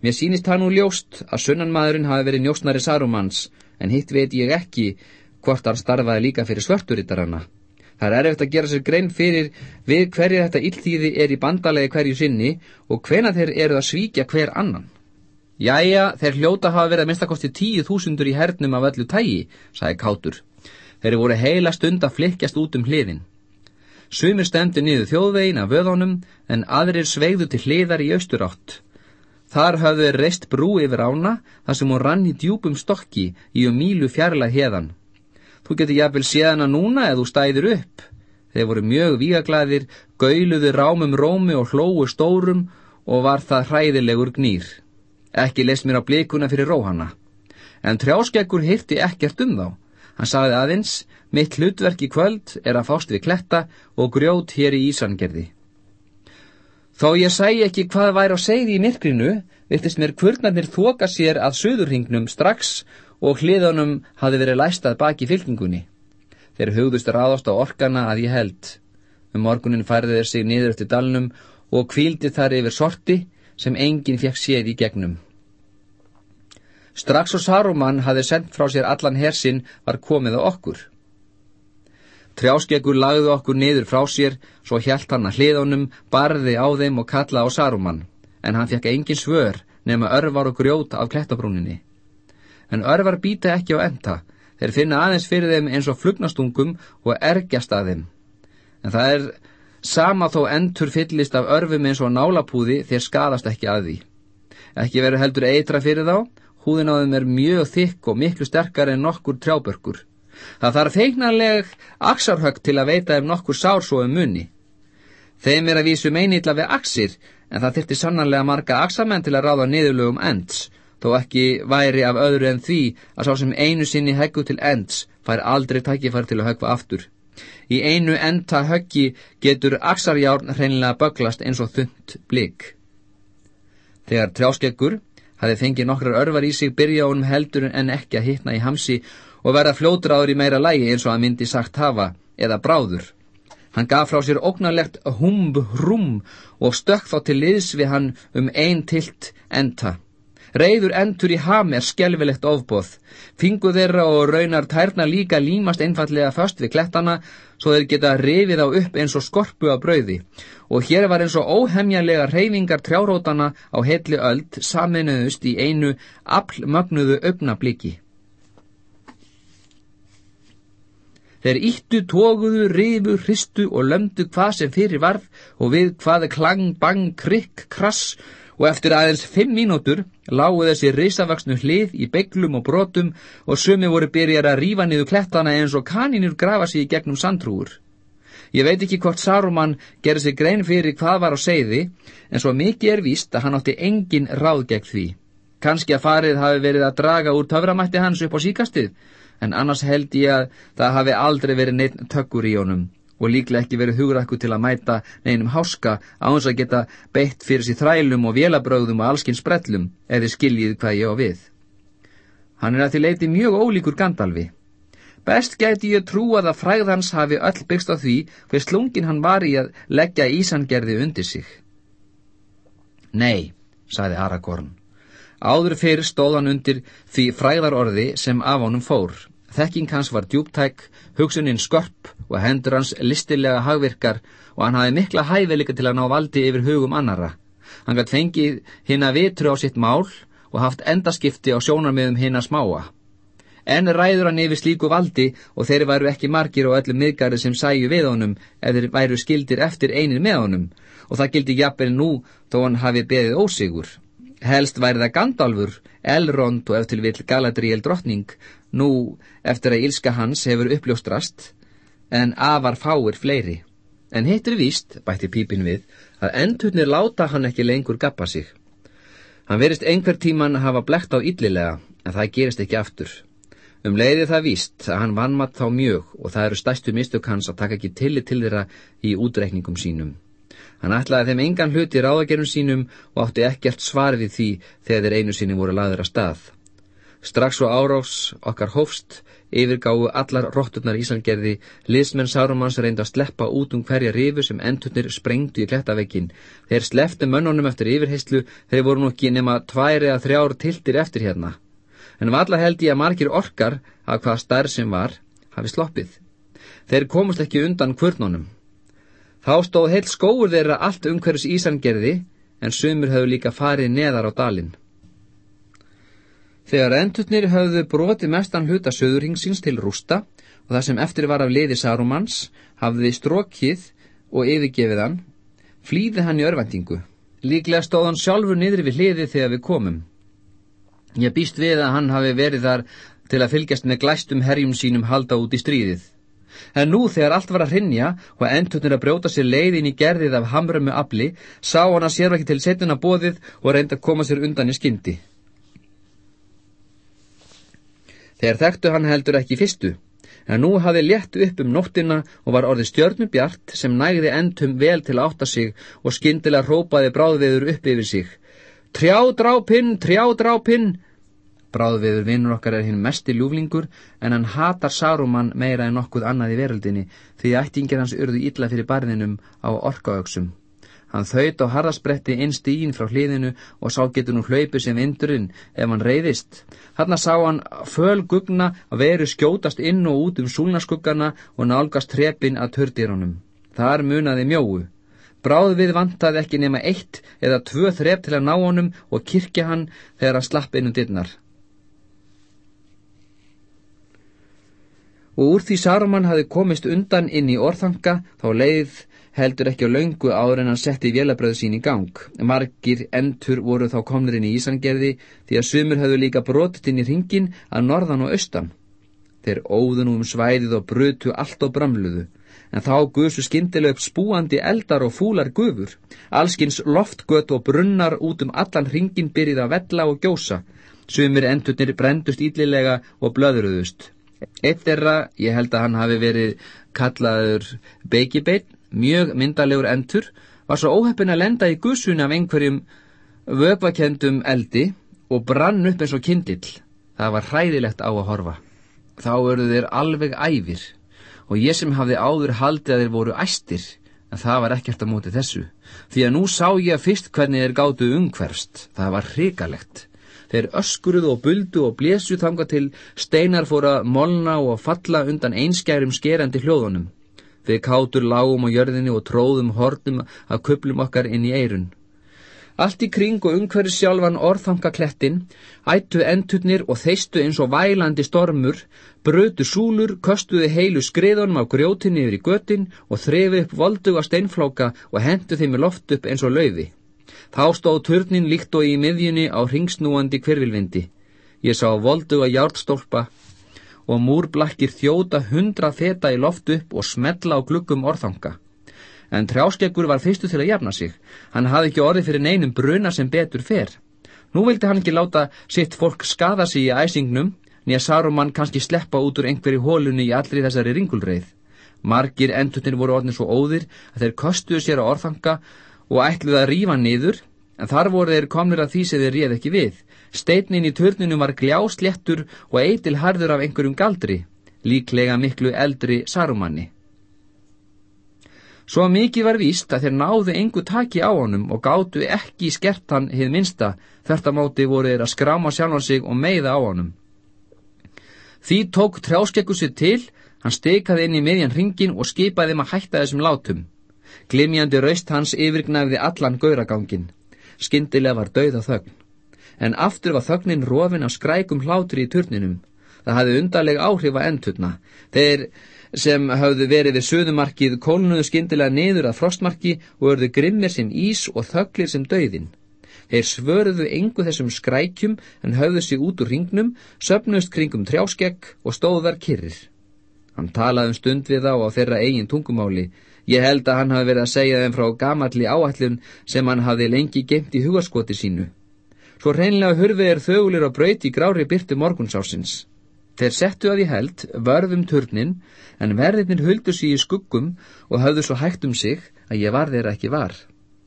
Mér sínist það nú ljóst að sunnanmaðurinn hafi verið njósnari Sarumans, en hitt veit ég ekki hvort hann starfaði líka fyrir svörturittarana. Það er erfitt að gera sér grein fyrir við hverju þetta illþýði er í bandalegi hverju sinni og hvena þeir eru að svíkja hver annan. Jæja, þeir hljóta hafa verið að minnstakosti tíu þúsundur í hernum af öllu tægi, sagði Kátur. Þeir eru voru heila stund að flikkjast út um hliðin. Sumir stemdi niður þjóðvegin af vöðunum en aðrir sveigðu til hliðar í austurátt. Þar hafðu reist brú yfir ána þar sem hún rann í djúpum stokki í um mílu fjarlag heðan. Þú getur jafnvel séðana núna eða þú stæðir upp. Þeir voru mjög vígaglæðir, gauðluðu rámum rómi og hlóu stórum og var það hræðilegur gnýr. Ekki leist mér á blikuna fyrir róhana. En trjáskekkur hirti ekkert um þá. Hann sagði aðeins, mitt hlutverk í kvöld er að fást við kletta og grjót hér í Ísangerði. Þó ég sæi ekki hvað væri á segði í myrkrinu, vittist mér kvörnarnir þoka sér að söðurringnum strax og hliðunum hafi verið læstað baki fylkingunni. Þeir hugðust ráðast á orkana að ég held. Um morgunin færði þeir sig niður eftir dalnum og kvíldi þar yfir sorti sem enginn fekk séð í gegnum. Strax og Saruman hafi sendt frá sér allan hersinn var komið á okkur. Trjáskeggur lagði okkur niður frá sér, svo hjælt hann að hliðunum, barði á þeim og kalla á Saruman, en hann fekk engin svör nema örvar og grjót af klettabrúninni. En örvar býta ekki á enda, þeir finna aðeins fyrir þeim eins og flugnastungum og ergjast að þeim. En það er sama þó endur fyllist af örfum eins og nálapúði þeir skadast ekki að því. Ekki verður heldur eitra fyrir þá, Húðin á þeim er mjög þykk og miklu sterkar en nokkur trjábörkur. Það þarf feiknarleg aksarhögg til að veita ef nokkur sár svo um munni. Þeim er að vísu meinilla við aksir, en það þyrti sannarlega marga aksamenn til að ráða niðurlögum ends, þó ekki væri af öðru en því að sá sem einu sinni heggu til ends fær aldrei tækifær til að höggva aftur. Í einu enda höggi getur aksarjárn hreinlega böglast eins og þund blik. Þegar trjáskeggur hafi fengið nokkrar örvar í sig byrja honum heldur en ekki að hitna í hamsi og verða fljótráður í meira lægi eins og að myndi sagt hafa eða bráður. Hann gaf frá sér ógnarlegt humb hrum og stökk þá til liðs við hann um ein tilt enta. Reyður endur í ham er skelvilegt ofbóð. Fingu þeirra og raunar tærna líka límast einfallega först við klettana svo þeir geta rifið á upp eins og skorpu af brauði og hér var eins og óhemjanlega reyfingar trjárótana á heilli öld saminuðust í einu aflmögnuðu augnabliki. Þeir íttu, tóguðu, rifu, hristu og lömdu hvað sem fyrir varð og við hvaði klang, bang, krikk, krass og eftir aðeins fimm mínútur lágu þessi risavaksnu hlið í beiglum og brotum og sumi voru byrjar að rífa niður klettana eins og kaninur grafa sig í gegnum sandrúur. Ég veit ekki hvort Saruman gerði sig grein fyrir hvað var á segði, en svo mikið er víst að hann átti engin ráð gegn því. Kanski að farið hafi verið að draga úr töframætti hans upp á síkastið, en annars held ég að það hafi aldrei verið neitt tökkur í honum og líklega ekki verið hugrakku til að mæta neinum háska á hans að geta beitt fyrir sér þrælum og vélabröðum og allskinn sprellum eða skiljið hvað ég á við. Hann er að því leiti mjög ólíkur Gandalfi. Best gæti ég trúað að fræðans hafi öll byggst á því hver slungin hann var í að leggja ísangerði undir sig. Nei, saði Aragorn. Áður fyrir stóðan undir því fræðarorði sem af honum fór. Þekking hans var djúptæk, hugsuninn skörp og hendur hans listilega hagvirkar og hann hafi mikla hæfileika til að ná valdi yfir hugum annara. Hann gætt fengið hinn að vitru á sitt mál og haft endaskipti á sjónarmiðum hinn að smáa. En ræður hann yfir slíku valdi og þeir væru ekki margir og öllum miðgarið sem sæju við honum ef þeir væru skildir eftir einir með honum og það gildi jafnvel nú þó hann hafi beðið ósigur. Helst væri það Gandalfur, Elrond og eftir vill Galadriel drottning nú eftir að ílska hans hefur uppljóstrast, en afar fáir fleiri. En hittir víst, bætti pípin við, að endurnir láta hann ekki lengur gappa sig. Hann verist einhver tíman að hafa blekt á yllilega, en það gerist ekki aftur. Um leiði það víst að hann vannmatt þá mjög og það eru stæstu mistök hans að taka ekki tillit til þeirra í útreikningum sínum. Hann ætlaði þeim engan hluti ráðagerum sínum og átti ekkert svar við því þegar þeir einu sinni voru laður að stað. Strax og árás okkar hófst, yfirgáu allar rótturnar Íslandgerði, liðsmenn Sárumans reynda að sleppa út um hverja rifu sem endurnir sprengtu í klettavekkin. Þeir slefti mönnunum eftir yfirheyslu, þeir voru nú ekki nema tværi að þrjár tiltir eftir hérna. En valla held ég að margir orkar, að hvað starf sem var, hafi sloppið. Þeir komust ekki undan kvörnunum. Þá stóð heil skóur þeirra allt um hverjus Íslandgerði, en sumur höfðu líka farið neðar á dalinn. Þegar endurnir höfðu broti mestan hluta söðurhingsins til rústa og það sem eftir var af liði Sarumans hafði strókið og yfirgefið hann, flýði hann í örvendingu. Líklega stóð hann sjálfur niður við hliði þegar við komum. Ég býst við að hann hafi verið þar til að fylgjast með glæstum herjum sínum halda út í stríðið. En nú þegar allt var að hrinja og endurnir að brjóta sér leiðin í gerðið af hamrömmu afli, sá hann að sér ekki til setjuna bóðið og reynda að koma sér undan í skyndi. Þeir þekktu hann heldur ekki fyrstu, en nú hafi létt upp um nóttina og var orðið stjörnubjart sem nægði endum vel til átta sig og skindilega rópaði bráðviður upp yfir sig. Trjádrápinn, trjádrápinn! Bráðviður vinnur okkar er hinn mesti ljúflingur en hann hatar Saruman meira en nokkuð annað í veröldinni því ættingir hans urðu ítla fyrir barninum á orkaöksum. Hann þaut á harðaspretti inn stígin frá hliðinu og sá getur nú hlaupið sem vindurinn ef hann reyðist. Hanna sá hann föl gugna að veru skjótast inn og út um súlnaskuggana og nálgast trepin að tördirunum. Þar munaði mjóu. Bráð við vantaði ekki nema eitt eða tvö þrep til að ná honum og kirkja hann þegar hann slapp inn um dittnar. Og úr því Saruman hafi komist undan inn í orðanga þá leið heldur ekki á laungu áður en hann setti vélabröðu sín í gang. Margir entur voru þá komnir inn í Ísangerði því að sumur höfðu líka brotið inn í ringin að norðan og austan. Þeir óðun um svæðið og brutu allt og bramluðu, en þá guðsu skindileg upp spúandi eldar og fúlar gufur. Allskins loftgött og brunnar út um allan ringin byrjið að vella og gjósa. Sumir enturnir brendust ídlilega og blöðruðust. Eitt erra, ég held að hann hafi verið kallaður Beikibeitt, mjög myndalegur endur, var svo óheppin að lenda í gussun af einhverjum vöpakendum eldi og brann upp eins og kindill. Það var hræðilegt á að horfa. Þá örðu þeir alveg æfir og ég sem hafði áður haldið að þeir voru æstir, en það var ekkert á móti þessu. Því að nú sá ég fyrst hvernig þeir gáttu umhverst. Það var hrikalegt. Þeir öskuruðu og buldu og blésu þanga til steinar fóra molna og falla undan einskærum skerandi hljóðunum. Við kátur lágum á jörðinni og tróðum hortum að kuplum okkar inn í eirun. Allt í kring og umhverju sjálfan orðfangaklettin, ættu enturnir og þeistu eins og vælandi stormur, brötu súlur, köstuðu heilu skriðunum á grjótinni yfir í götin og þrefi upp volduga steinflóka og hendu þeim í loft upp eins og laufi. Þá stóð turnin líkt og í miðjunni á ringsnúandi hverfilvindi. Ég sá volduga hjártstólpa og múrblakkir þjóta hundra feta í loft upp og smetla á gluggum orðanga. En trjáskeggur var fyrstu til að jafna sig. Hann hafði ekki orði fyrir neinum bruna sem betur fer. Nú vildi hann ekki láta sitt fólk skada sig í æsingnum, nýja Saruman kannski sleppa út úr einhverju hólunni í allri þessari ringulreið. Margir endurnir voru orðin svo óðir að þeir kostuðu sér á orðfanga og ætluði að rífa niður, en þar voru þeir komnir að því sem þeir réð ekki við. Steinin í törnunum var gljástlettur og eitil harður af einhverjum galdri, líklega miklu eldri sarumanni. Svo mikið var víst að þeir náðu engu taki á honum og gátu ekki skert hann hið minsta, þetta móti voru þeir að skráma sjálfan sig og meiða á honum. Því tók trjáskekku sér til, hann steikaði inn í miðjan ringin og skipaði þeim að hætta þessum látum. Glimjandi raust hans yfirgnæfði allan gauragangin. Skyndilega var dauða þögn. En aftur var þögnin rofin af skrækum hlátri í turninum. Það hafði undarleg áhrif að endurna. Þeir sem hafðu verið við söðumarkið kólnuðu skindilega niður að frostmarki og örðu grimmir sem ís og þöglir sem dauðin. Þeir svörðu engu þessum skrækjum en höfðu sig út úr ringnum, söpnust kringum trjáskegg og stóðar kyrrir. Hann talaði um stund við þá á þeirra eigin tungumáli. Ég held að hann hafi verið að segja þeim frá gamalli áallun sem hann hafi lengi gemt í hugaskoti sínu. Svo reynlega hurfið er þögulir á braut í grári byrtu morgunsásins. Þeir settu að ég held vörðum turnin en verðirnir höldu sig í skuggum og hafðu svo hægt um sig að ég var þeirra ekki var.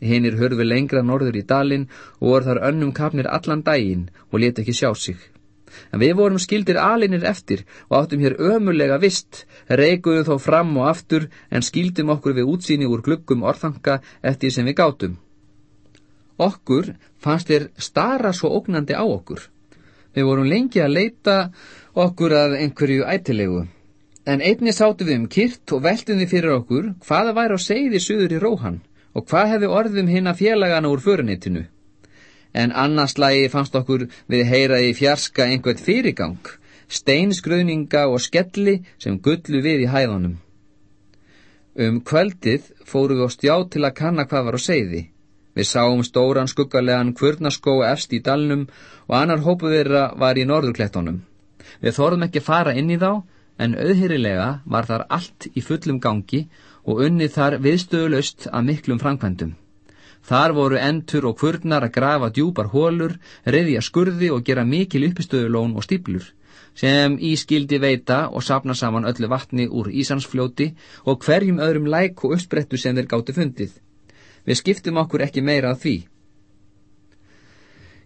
Hinnir hörfu lengra norður í dalin og voru þar önnum kapnir allan daginn og leti ekki sjá sig. En við vorum skildir alinir eftir og áttum hér ömulega vist, reikuðum þó fram og aftur en skildum okkur við útsýni úr gluggum orðanga eftir sem við gátum. Okkur fannst þér stara svo ógnandi á okkur. Við vorum lengi að leita okkur að einhverju ætilegu. En einni sátu við um kyrt og veltum við fyrir okkur hvaða væri á segði suður í róhan og hvað hefði orðum hinn að félagana úr förunitinu. En annarslægi fannst okkur við heyra í fjarska einhvert fyrirgang, steinsgröðninga og skelli sem gullu við í hæðunum. Um kvöldið fóru við á stjá til að kanna hvað var á segði. Við sáum stóran skuggarlegan kvörnaskó efst í dalnum og annar hópu þeirra var í norðurklettunum. Við þorðum ekki fara inn í þá, en auðhýrilega var þar allt í fullum gangi og unnið þar viðstöðulöst að miklum framkvæmdum. Þar voru entur og kvörnar að grafa djúpar hólur, reyðja skurði og gera mikil uppistöðulón og stíplur, sem ískildi veita og sapna saman öllu vatni úr Ísansfljóti og hverjum öðrum læk og uppsprettu sem þeir gáttu fundið. Við skiptum okkur ekki meira að því.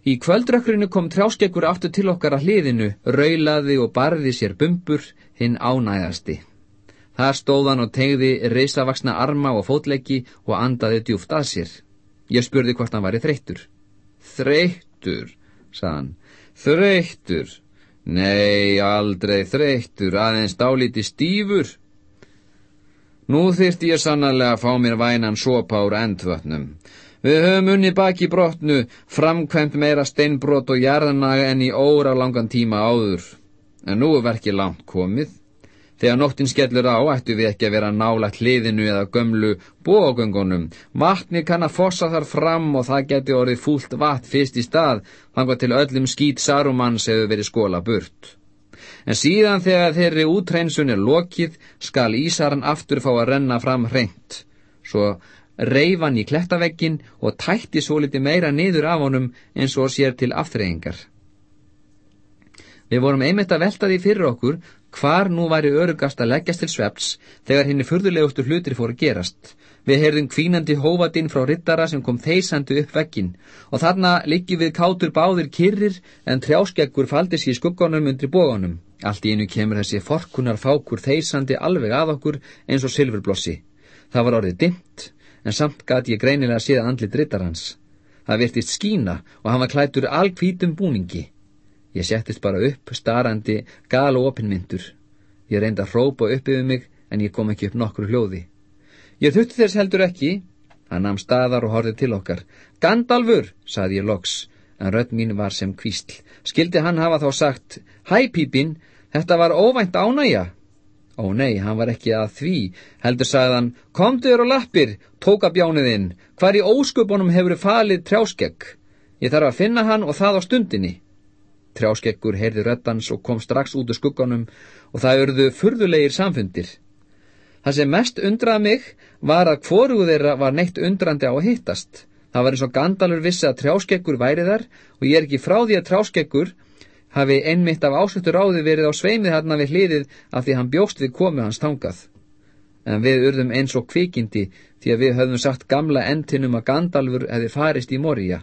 Í kvöldrökkrinu kom trjáskekkur aftur til okkar að hliðinu, raulaði og barði sér bumbur, hinn ánægasti. Þar stóðan og tegði reysavaksna arma og fótleggi og andaði djúft að sér. Ég spurði hvort hann var í þreyttur. Þreyttur, saðan. Þreyttur? Nei, aldrei þreyttur, aðeins dálíti stífur. Nú þyrti ég sannarlega að fá mér vænan sopa úr endvötnum. Við höfum unni baki brotnu, framkvæmt meira steinbrot og jarðanaga enn í óra langan tíma áður. En nú er verkið langt komið. Þegar nóttin skellur á, ættu við ekki að vera nálægt hliðinu eða gömlu bógöngunum. Vatni kann að fossa þar fram og það geti orðið fúlt vatn fyrst í stað, þangvað til öllum skýt sarumanns hefur verið skóla burt. En síðan þegar þeirri útreinsun er lokið, skal Ísaran aftur fá að renna fram hreint. Svo reifan í klettaveggin og tætti svo liti meira niður af honum eins og sér til aftreyingar. Við vorum einmitt að velta því fyrir okkur hvar nú væri örugast að leggjast til sveps þegar henni furðulegustu hlutir fóru gerast. Við heyrðum kvínandi hófadinn frá rittara sem kom þeisandi upp veggin og þarna liggi við kátur báðir kyrrir en trjáskeggur faldi sér skuggunum undri bóganum. Allt í einu kemur þessi forkunar fákur þeisandi alveg að okkur eins og silfurblossi. Það var orðið dimt en samt gæti ég greinilega séð andlit rittar hans. Það virtist skína og hann var klættur algvítum búningi. Ég settist bara upp, starandi, gal og opinmyndur. Ég reyndi að hrópa upp yfir mig, en ég kom ekki upp nokkru hljóði. Ég þutti þess heldur ekki. Hann namn staðar og horfið til okkar. Gandalfur, saði ég loks, en rödd mín var sem kvísl. Skildi hann hafa þá sagt, Hæ pípin, þetta var óvænt ánægja. Ó nei, hann var ekki að því, heldur sagðan, komdu þér á lappir, tóka bjániðinn, hvar í ósköpunum hefur falið trjáskegg? Ég þarf að finna hann og það á stundinni. Trjáskeggur heyrði röddans og kom strax út úr skugganum og það örðu furðulegir samfundir. Það sem mest undraði mig var að hvoru þeirra var neitt undrandi á að hittast. Það var eins og Gandalfur vissi að trjáskeggur væri þar og ég er ekki frá því að trjáskeggur hafi einmitt af ásöktu ráði verið á sveimið hérna við hliðið af því hann bjóst við komu hans tangað. en við urðum eins og kvikindi því að við höfðum sagt gamla entinum að Gandalfur hefði farist í Moria.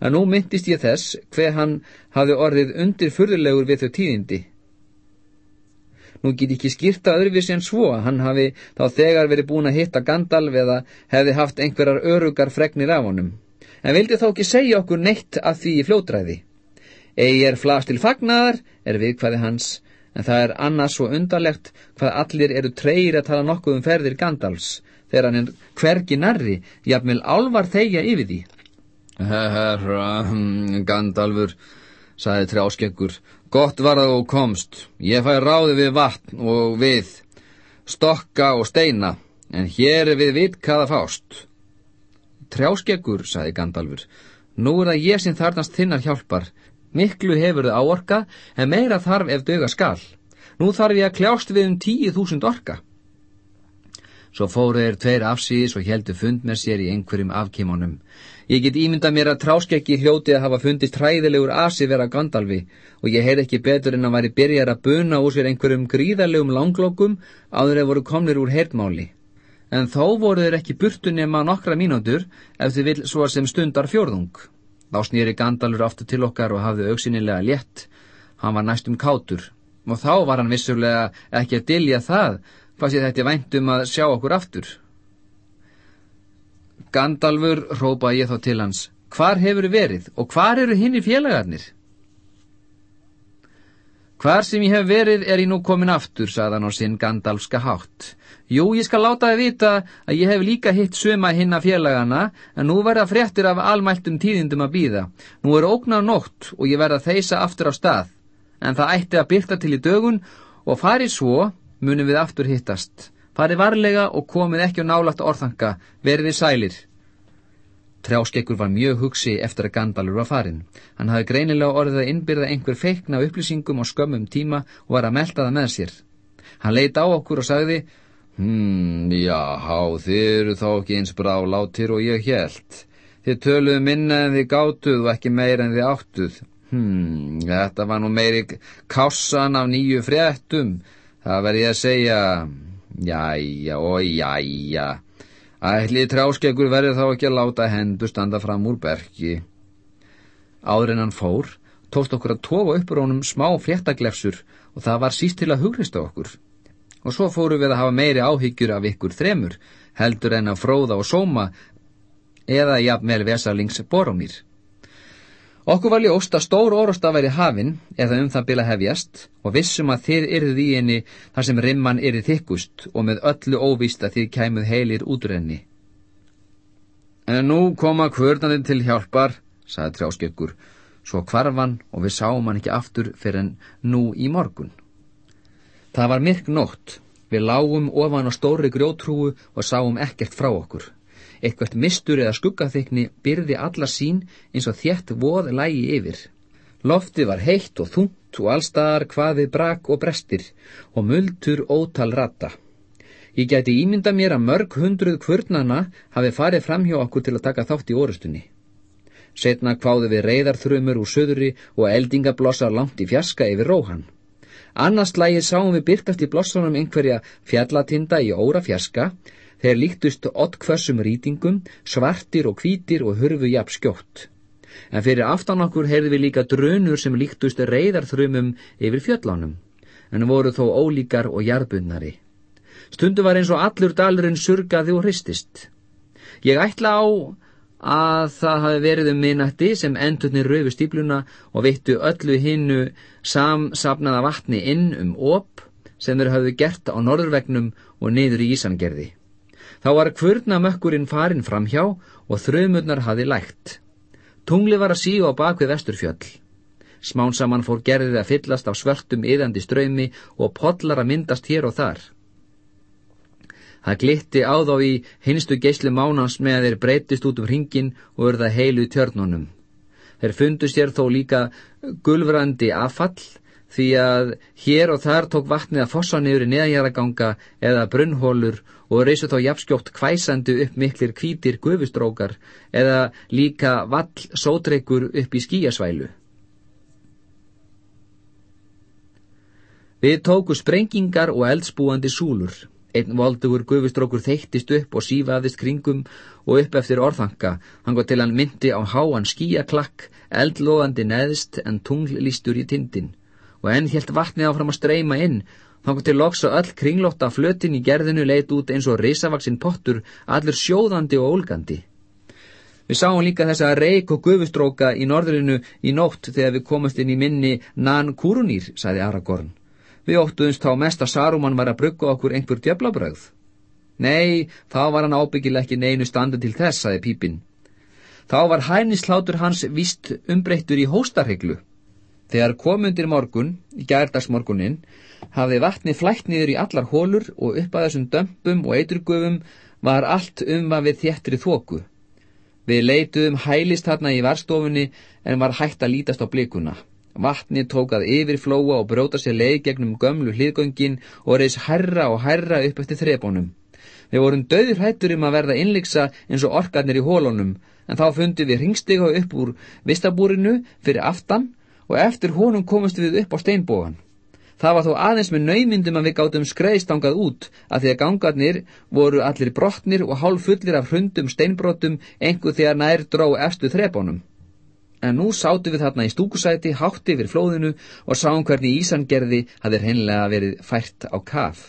En nú myndist ég þess hver hann hafði orðið undir fyrðulegur við þau tíðindi. Nú get ekki skýrta öðruvísi en svo að hann hafi þá þegar verið búin að hitta Gandalf eða hefði haft einhverjar örugar fregnir af honum. En vildi þá ekki segja okkur neitt af því í fljótræði. Egi er flas til fagnar, er viðkvæði hans, en það er annars svo undarlegt hvað allir eru treyir að tala nokkuð um ferðir Gandalfs, þegar hann er hvergi narri, jafnvel álvar þeigja yfir því. Herra, hm, Gandalfur, saði trjáskekkur, gott var það og komst, ég fæ ráði við vatn og við stokka og steina, en hér er við vitkaða fást. Trjáskekkur, saði Gandalfur, nú er það ég sem þarnast þinnar hjálpar, Miklu hefur þau áorka, en meira þarf ef döga skal. Nú þarf ég að kljást við um tíu þúsund orka. Svo fóru þeir tveir afsýðis og heldu fund með sér í einhverjum afkímonum. Ég get ímynda mér að tráskekki hljóti að hafa fundist hræðilegur asi vera Gandalfi og ég heyr ekki betur en að væri byrjar að buna úr sér einhverjum gríðarlegum langlokkum áður eða voru komnir úr heyrtmáli. En þó voru þeir ekki burtu nema nokkra mínútur ef þið vil svo sem stundar fjórðung. Þá snýri Gandalfur aftur til okkar og hafði auksinilega létt. Hann var næstum kátur og þá var hann vissurlega ekki að dilja það hvað sé þetta væntum að sjá okkur aftur. Gandalfur, rópa ég þá til hans, hvar hefur verið og hvar eru hinn í félagarnir? Hvar sem ég hef verið er ég nú komin aftur, sagðan á sinn Gandalfska hátt. Jú, ég skal láta þið vita að ég hef líka hitt söma hinn að félagana, en nú verða fréttir af almæltum tíðindum að býða. Nú er ógnað nótt og ég verða þeisa aftur á stað, en það ætti að byrta til í dögun og farið svo munum við aftur hittast. Farið varlega og komið ekki á nálagt orðanga, verðið sælir. Trjáskekkur var mjög hugsi eftir að Gandalfur var farin. Hann hafi greinilega orðið að innbyrða einhver feikna upplýsingum og skömmum tíma og var að melda það með sér. Hann leita á okkur og sagði, Hmm, já, þið eru þá ekki eins brá látir og ég held. Þið töluðu minna en þið gátuð og ekki meira en þið áttuð. Hmm, þetta var nú meiri kássan af nýju fréttum. Það verði ég að segja, jæja og jæja. Ætli trjáskeggur verði þá ekki að láta hendu standa fram úr bergi. Áður en hann fór, tókst okkur að tofa uppur honum smá fléttaglefsur og það var síst til að hugrista okkur. Og svo fóru við að hafa meiri áhyggjur af ykkur þremur, heldur en að fróða og sóma eða jafnvel vesalings borumýr. Okkur var ljóst að stór orðsta væri hafinn eða um það bila hefjast og vissum að þið yrðuð í henni þar sem rimman yrði þykkust og með öllu óvist að þið kæmuð heilir útrenni. En nú koma kvörnandi til hjálpar, saði trjáskekkur, svo kvarfan og við sáum hann ekki aftur fyrir en nú í morgun. Það var myrk nótt, við lágum ofan á stóri grjótrúu og sáum ekkert frá okkur. Eitthvert mistur eða skuggaþykni byrði alla sín eins og þjætt voð lægi yfir. Lofti var heitt og þungt og allstaðar hvaðið brak og brestir og multur ótal ratta. Ég gæti ímynda mér að mörg hundruð kvörnana hafi farið fram hjá okkur til að taka þátt í orustunni. Setna hváðu við reyðarþrumur úr söðuri og eldingablossar langt í fjaska yfir róhan. Annars lægið sáum við byrtast í blossanum einhverja fjallatinda í óra fjaska Þeir líktust ottkvössum rýtingum, svartir og hvítir og hurfu jafn skjótt. En fyrir aftan okkur heyrði við líka drönur sem líktust reyðarþrumum yfir fjöllánum, en voru þó ólíkar og jarðbundnari. Stundu var eins og allur dalurinn surgaði og hristist. Ég ætla á að það hafi verið um minnætti sem endurnir röfu stípluna og vittu öllu hinnu samsafnaða vatni inn um op sem þeir hafðu gert á norðurvegnum og niður í Ísangerði. Þá var kvörnamökkurinn farin framhjá og þrömurnar hafi lægt. Tungli var að síu á bakvið vesturfjöll. Smán saman fór gerðið að fyllast af svörtum yðandi ströymi og podlar að myndast hér og þar. Það glitti á þá í hinstu geyslu mánans með að þeir breytist út um hringin og örða heilu tjörnunum. Þeir fundu sér þó líka gulvrandi affall því að hér og þar tók vatnið að fossa niður í neðanjæðaganga eða brunnhólur og reysu þá jafnskjótt kvæsandi upp miklir kvítir gufustrókar eða líka vall sótreikur upp í skíasvælu. Við tóku sprengingar og eldsbúandi súlur. Einn voldugur gufustrókur þeittist upp og sífaðist kringum og upp eftir orðhanka, hann går til hann myndi á háan skíaklakk, eldlóðandi neðst en tunglýstur í tindin. Og enn helt vatnið áfram að streyma inn, hann går til loks og öll kringlótta flötin í gerðinu leit út eins og risavaksinn pottur, allur sjóðandi og ólgandi. Við sáum líka þessa reik og gufustróka í norðurinu í nótt þegar við komast inn í minni Nan Kurunir, saði Aragorn. Við óttuðumst þá mest að Saruman var að brugga okkur einhver djöflabröð. Nei, þá var hann ábyggileg ekki neinu standa til þess, saði Pípin. Þá var hænislátur hans vist umbreyttur í hóstarheglu. Þegar komundir morgun, í gærdagsmorgunin, hafði vatni flætt niður í allar hólur og upp að þessum dömpum og eiturgöfum var allt um að við þéttri þóku. Við leituðum hælist þarna í varstofunni en var hægt að lítast á blikuna. Vatni tókað yfir flóa og bróta sér leið gegnum gömlu hlýðgöngin og reys herra og herra upp eftir þrepunum. Við vorum döður hættur um að verða innleiksa eins og orkarnir í hólunum, en þá fundum við ringstiga upp úr vistabúrinu fyrir aftan og eftir honum komumst við upp á steinbógan. Það var þó aðeins með naumyndum að við gátum skreiðstangað út að því að gangarnir voru allir brotnir og hálf fullir af hrundum steinbrotum engu þegar nær dró efstu þrepunum en nú sátu við þarna í stúkusæti hátti yfir flóðinu og sáum hvernig Ísangerði hafði hreinlega verið fært á kaf.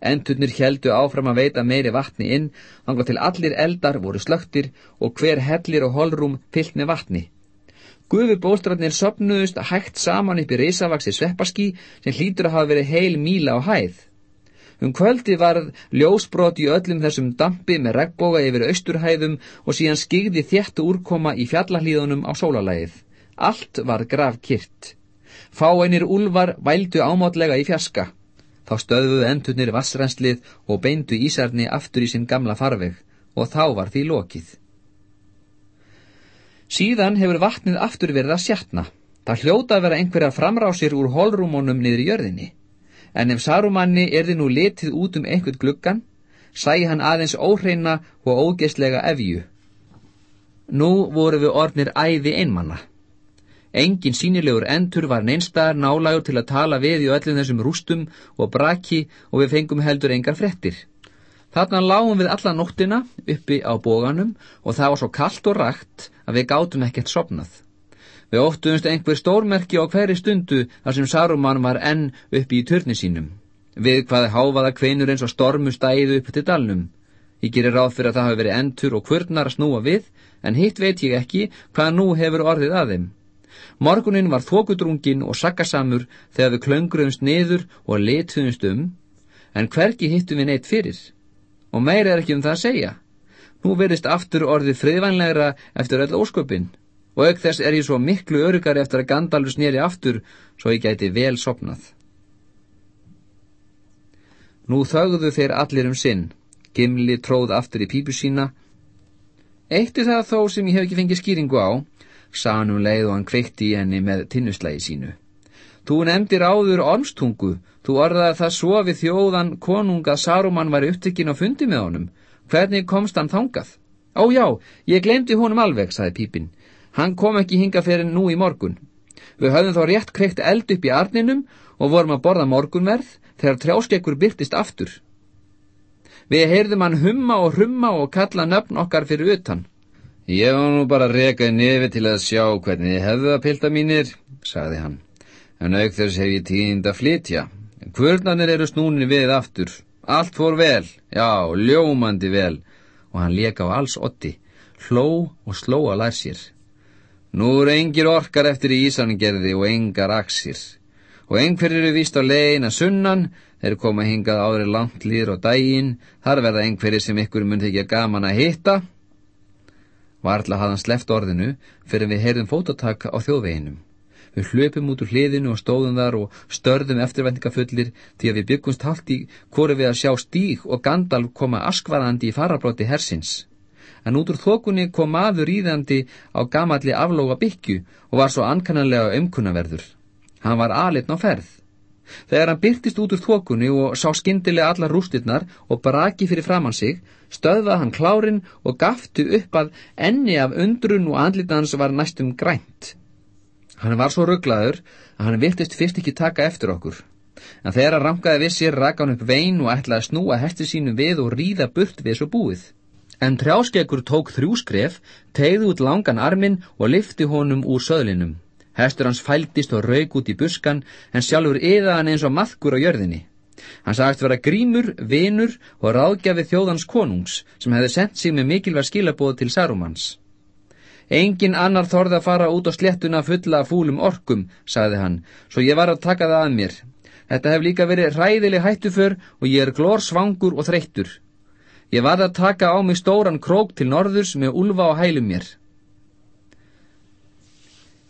Endurnir heldu áfram að veita meiri vatni inn, þangað til allir eldar voru slögtir og hver hellir og holrúm fyllt með vatni. Gufi bóstrarnir sopnuðust hægt saman upp í reysavaksi sveppaski sem hlýtur að hafa verið heil míla á hæð. Um kvöldi varð ljósbrot í öllum þessum dampi með regnboga yfir austurhæðum og síðan skigði þjættu úrkoma í fjallahlíðunum á sólalægið. Allt var gravkirt. Fáeinir úlvar vældu ámátlega í fjaska. Þá stöðuðu endurnir vassrenslið og beindu Ísarni aftur í sinn gamla farveg og þá var því lokið. Síðan hefur vatnið aftur verið að sjatna. Það hljóta að vera einhverja framrásir úr holrúmónum niður í jörðinni en ef Sarumanni erði nú litið út um einhvern gluggan, sæi hann aðeins óhreina og ógeðslega efju. Nú voru við ornir æði einmanna. Engin sínilegur endur var neinstaðar nálagur til að tala við í öllum þessum rústum og braki og við fengum heldur engar frettir. Þarna lágum við alla nóttina uppi á bóganum og það var svo kallt og rægt að við gátum ekkert sopnað. Við óttuðumst einhver stórmerki á hverju stundu þar sem Saruman var enn uppi í törni sínum. Við hvaði háfaða kveinur eins og stormu stæðu upp til dalnum. Ég gerir ráð fyrir að það hafi verið endur og kvörnar að snúa við, en hitt veit ég ekki hvað nú hefur orðið að þeim. Morgunin var þókudrungin og sakkasamur þegar við klöngruðumst niður og letuðumst um, en hverki hittum við neitt fyrir. Og meira er ekki um það að segja. Nú verist aftur orðið friðvænlegra eftir öll ósköpinn og auk þess er ég svo miklu örugari eftir að Gandalfur snýri aftur svo ég gæti vel sopnað. Nú þögðu þeir allir um sinn, Gimli tróð aftur í pípu sína. Eittu það þó sem ég hef ekki fengið skýringu á, sanum leið og hann kveikti í henni með tinnuslægi sínu. Þú nefndir áður ormstungu, þú orðaði það svo við þjóðan konunga Saruman var upptekinn á fundi með honum. Hvernig komst hann þangað? Ó já, ég glemdi honum alveg, saði pípinn. Hann kom ekki hinga fyrir nú í morgun. Við höfðum þá rétt kreikt eld upp í arninum og vorum að borða morgunverð þegar trjáskekkur byrtist aftur. Við heyrðum hann humma og humma og kalla nöfn okkar fyrir utan. Ég var nú bara rekað nefi til að sjá hvernig þið hefðu að pilda mínir, sagði hann. En auk þess hef ég tínd að flytja. Kvörnarnir eru snúni við aftur. Allt fór vel, já, ljómandi vel. Og hann leka á alls otti, hló og sló að lær sér. Nú eru engir orkar eftir í Ísangerði og engar aksir. Og einhverjir eru vist á legin að sunnan, þeir koma hingað ári langt líður á daginn, þar verða einhverjir sem ykkur mun þykja gaman að hitta. Varðla hafðan sleft orðinu fyrir við heyrðum fótotak á þjóðveginum. Við hlöpum út úr hliðinu og stóðum þar og störðum eftirvendingafullir því að við byggumst haldt í hvori við að sjá stíg og Gandalf koma askvarandi í farabróti hersins en út úr þokunni kom maður íðandi á gamalli aflóga byggju og var svo ankannanlega umkunnaverður. Hann var alitn á ferð. Þegar hann byrtist út úr þokunni og sá skindilega allar rústirnar og braki fyrir framann sig, stöðvað hann klárin og gaftu upp að enni af undrun og andlitans var næstum grænt. Hann var svo rugglaður að hann virtist fyrst ekki taka eftir okkur. En þegar hann rangaði við sér rak hann upp vein og ætlaði að snúa hesti sínu við og ríða burt við svo búið. En trjáskekkur tók þrjú skref, tegði út langan armin og lifti honum úr söðlinum. Hestur hans fæltist og raug út í buskan en sjálfur yða hann eins og maðkur á jörðinni. Hann sagðist vera grímur, vinur og ráðgjafi þjóðans konungs sem hefði sendt sig með mikilvæg skilabóð til Sarumans. Engin annar þorði að fara út á slettuna fulla fúlum orkum, sagði hann, svo ég var að taka það að mér. Þetta hef líka verið ræðileg hættuför og ég er glór svangur og þreyttur. Ég var að taka á mig stóran krók til norðurs með úlfa á hælum mér.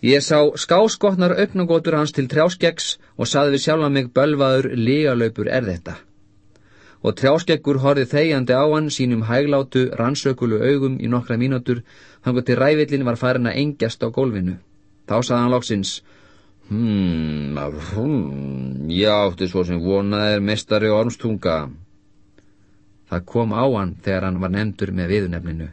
Ég sá skáskotnar auknagótur hans til trjáskeggs og saði við sjálfa mig bölvaður lígalöpur er þetta. Og trjáskeggur horfið þegjandi á hann sínum hæglátu rannsökulu augum í nokkra mínútur þannig til rævillin var farin að engjast á gólfinu. Þá saði hann lóksins Hmm, hmm, ég átti svo sem vonaðir mestari ormstunga. Það kom á hann þegar hann var nefndur með viðunefninu.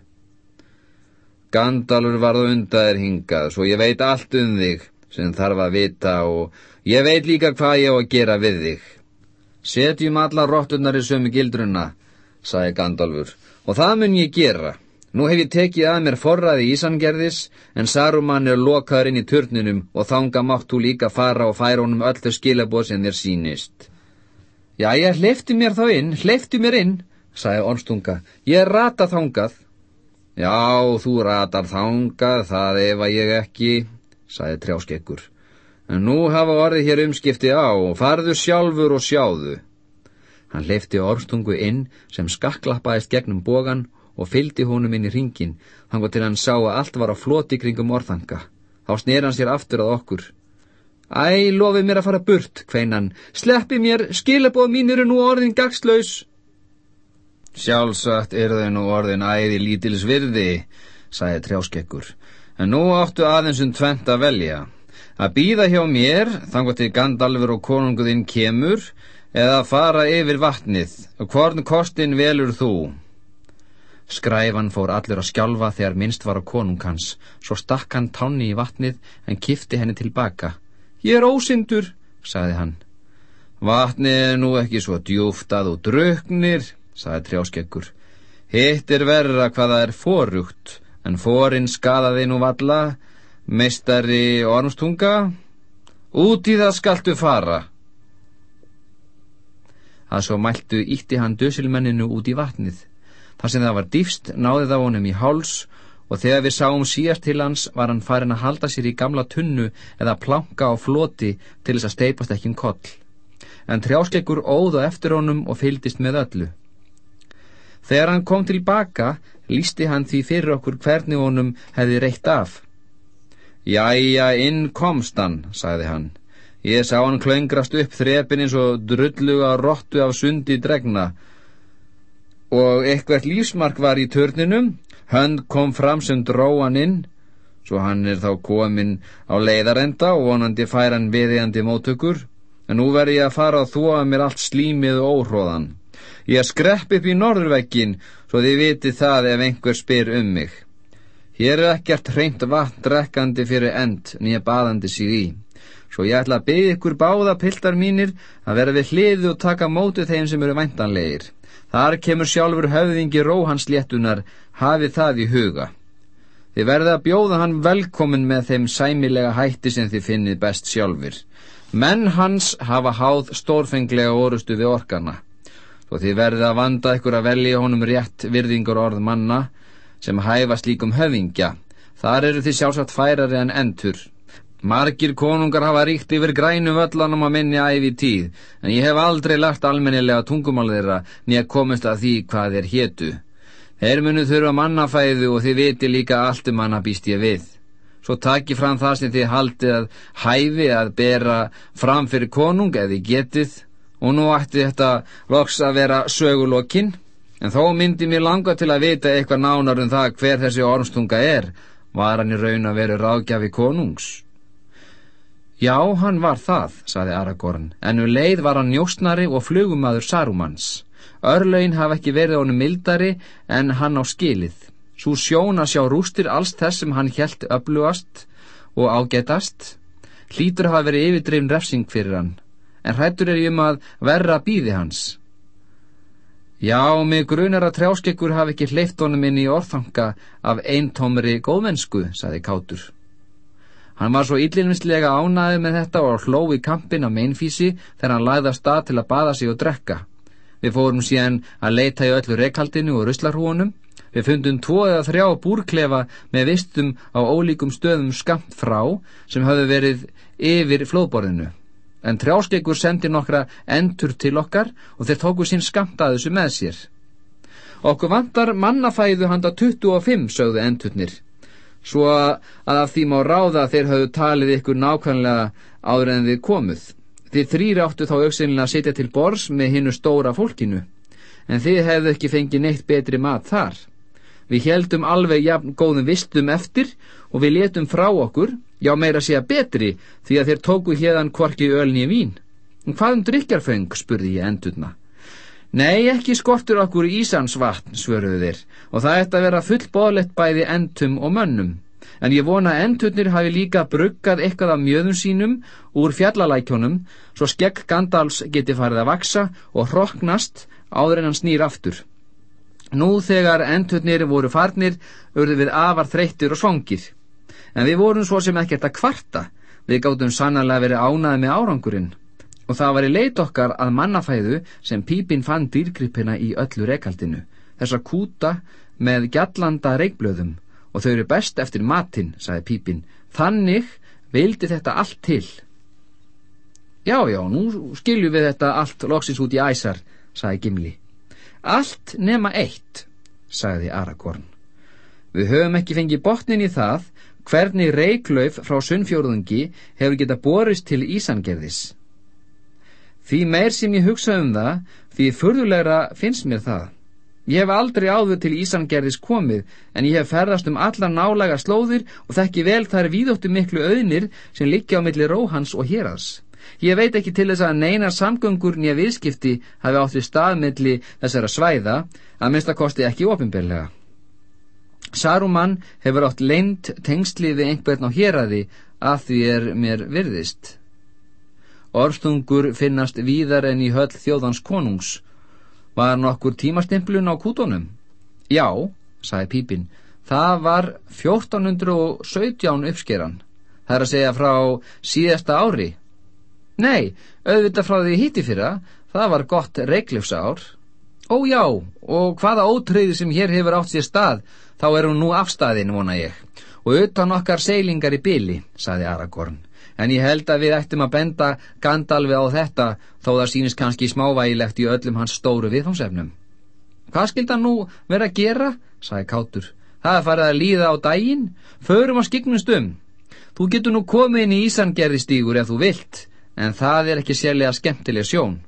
Gandalur varð undaðir hingað, svo ég veit allt um þig sem þarf að vita og ég veit líka hvað ég á að gera við þig. Setjum alla róttunar í sömu gildruna, sagði Gandalfur, og það mun ég gera. Nú hef ég tekið að mér forraði Ísangerðis, en Saruman er lokaður inn í turninum og þanga mátt þú líka fara og færa honum öll þau skilabóð sem þér sínist. Jæja, hleyfti mér þá inn, hleyfti mér inn, sagði Ornstunga. Ég ratað þangað. Já, þú ratar þangað, það efa ég ekki, sagði trjáskekkur. Nú hafa orðið hér umskipti á, farðu sjálfur og sjáðu. Hann hleyfti Ornstungu inn sem skakklappaðist gegnum bógan og fylgdi honum inn í ringin, þannig til hann sá að allt var á floti kringum orðanga. Þá snýr hann sér aftur að okkur. Æ, lofi mér að fara burt, hveinan. Sleppi mér, skilabóð mín eru nú orðin gagslaus. Sjálfsagt er þau nú orðin æði lítils virði, sagði trjáskekkur. En nú áttu aðeins um tvent að velja. Að býða hjá mér, þannig til Gandalfur og konunguðinn kemur, eða fara yfir vatnið. Hvorn kostin velur þú? Skræfan fór allur að skjálfa þegar minnst var á konungans, svo stakk hann tanni í vatnið en kifti henni tilbaka. Ég er ósindur, sagði hann. Vatnið er nú ekki svo djúft að þú druknir, sagði trjáskekkur. Hitt er verra hvaða er forugt, en forinn skadaði nú valla, meistari ormstunga. Út í það skaltu fara. Að svo mæltu ítti hann dösilmenninu út í vatnið. Þar sem það var dýfst náði það honum í háls og þegar við sáum síast til hans var hann farin að halda sér í gamla tunnu eða planka á floti til þess að steipast ekki um koll. En trjáskekkur óða eftir honum og fyldist með öllu. Þegar hann kom tilbaka, lísti hann því fyrir okkur hvernig honum hefði reitt af. Jæja, inn komst hann, sagði hann. Ég sá hann klöngrast upp þrepin eins og drulluga róttu af sundi dregna og eitthvert lífsmark var í törninum, hönd kom fram sem dróan inn, svo hann er þá komin á leiðarenda og vonandi fær hann viðiðandi móttökur, en nú verð ég að fara og þóa mér allt slímið og óhróðan. Ég skrepp upp í norðurvekkin, svo þið viti það ef einhver spyr um mig. Hér er ekkert hreint vatn drekkandi fyrir end, nýja baðandi síð í. Svo ég ætla að byggja ykkur báða piltar mínir að vera við hliðu og taka mótið þeim sem eru væntanlegir. Þar kemur sjálfur höfðingi róhansléttunar, hafi það í huga. Þið verða að bjóða hann velkomin með þeim sæmilega hætti sem þið finnið best sjálfur. Menn hans hafa háð stórfenglega orustu við orkana. Þó þið verða að vanda ykkur að velja honum rétt virðingur orð manna sem hæfa slíkum höfingja. Þar eru þið sjálfsagt færari en entur. Margir konungar hafa ríkt yfir grænu völlanum að minni æfi tíð, en ég hef aldrei lagt almennilega tungumál þeirra nýja komist að því hvað þeir hétu. Þeir munu þurfa mannafæðu og þið viti líka allt um manna býst ég við. Svo taki fram það sem þið haldið að hæfi að bera fram fyrir konung eða getið, og nú ætti þetta loks að vera sögulokkin, en þó myndi mér langa til að vita eitthvað nánar um það hver þessi ormstunga er, var hann í raun að vera ráðgjafi konungs. Já, hann var það, saði Aragorn, en um leið var hann njóstnari og flugumadur Sarumans. Örlaugin hafa ekki verið honum mildari en hann á skilið. Svo sjón að sjá rústir alls þess sem hann helt öflugast og ágetast. Hlítur hafa verið yfirdreifn refsing fyrir hann. en hrættur er ég um að verra býði hans. Já, mig grunar að trjáskekkur hafi ekki hleyft honum inn í orðfanga af eintómri góðmennsku, saði Kátur. Hann var svo yllinvinslega ánaði með þetta og hlói kampin af meinfísi þegar hann læða stað til að bada sig og drekka. Við fórum síðan að leita í öllu reykaldinu og ruslarhúunum. Við fundum tvo eða þrjá búrklefa með vistum á ólíkum stöðum skamt frá sem hafði verið yfir flóðborðinu. En trjáskeikur sendi nokkra endur til okkar og þeir tóku sín skamt að þessu með sér. Okkur vantar mannafæðu handa 25, sögðu endurnir svo að af því má ráða þeir hafðu talið ykkur nákvæmlega áður en þið komuð. Þið þrýri áttu þá auksinlega að sitja til bors með hinnu stóra fólkinu, en þið hefðu ekki fengið neitt betri mat þar. Við heldum alveg jafn góðum vistum eftir og við letum frá okkur, já meira sé að betri, því að þeir tóku hérðan kvorki ölni í vín. Hvað um drikjarfeng, spurði ég endurna. Nei, ekki skortur okkur ísansvatn, svöruðu þeir, og það ætti að vera fullbóðlegt bæði endum og mönnum. En ég vona að endurnir hafi líka bruggað eitthvað af mjöðum sínum úr fjallalækjónum, svo skegg Gandals geti farið að vaksa og hroknast áður en hann snýr aftur. Nú þegar endurnir voru farnir, urðu við afar þreyttir og svongir. En við vorum svo sem ekkert að kvarta, við gáttum sannarlega verið ánaði með árangurinn og það var í leit okkar að mannafæðu sem pípinn fann dýrgripina í öllu rekaldinu, þessa kúta með gjallanda reikblöðum og þau eru best eftir matinn, sagði pípinn, þannig vildi þetta allt til. Já, já, nú skiljum við þetta allt loksins út í æsar, sagði Gimli. Allt nema eitt, sagði Aragorn. Við höfum ekki fengið botnin í það hvernig reiklauf frá sunnfjóruðungi hefur geta borist til Ísangerðis. Því meir sem ég hugsa um það, því furðulegra finnst mér það. Ég hef aldrei áður til Ísangerðis komið, en ég hef ferðast um allar nálaga slóðir og þekki vel þær víðóttu miklu auðnir sem liggja á milli róhans og hérads. Ég veit ekki til þess að neina samgöngur nýja viðskipti hafi átt við staðmilli þessara svæða, að minnstakosti ekki ofinbeglega. Saruman hefur átt leint tengsli við einhvern á héradi að því er mér virðist. Orstungur finnast víðar en í höll þjóðans konungs. Var nokkur tímastimplun á kútonum? Já, sagði Pípin, það var 1417 uppskeran. Það er að segja frá síðasta ári. Nei, auðvitað frá því híti fyrra, það var gott reiklifsa ár. Ó já, og hvaða ótreyði sem hér hefur átt sér stað, þá er hún nú afstæðin, vona ég. Og utan okkar seilingar í byli, sagði Aragorn en ég held að við ættum að benda Gandalfi á þetta þó það sínist kannski smávægilegt í öllum hans stóru viðfónsefnum. Hvað skild hann nú vera að gera? sagði Kátur. Það er farið að líða á daginn, förum að skiknumst um. Þú getur nú komið inn í Ísangerðistígur ef þú vilt, en það er ekki sérlega skemmtileg sjón.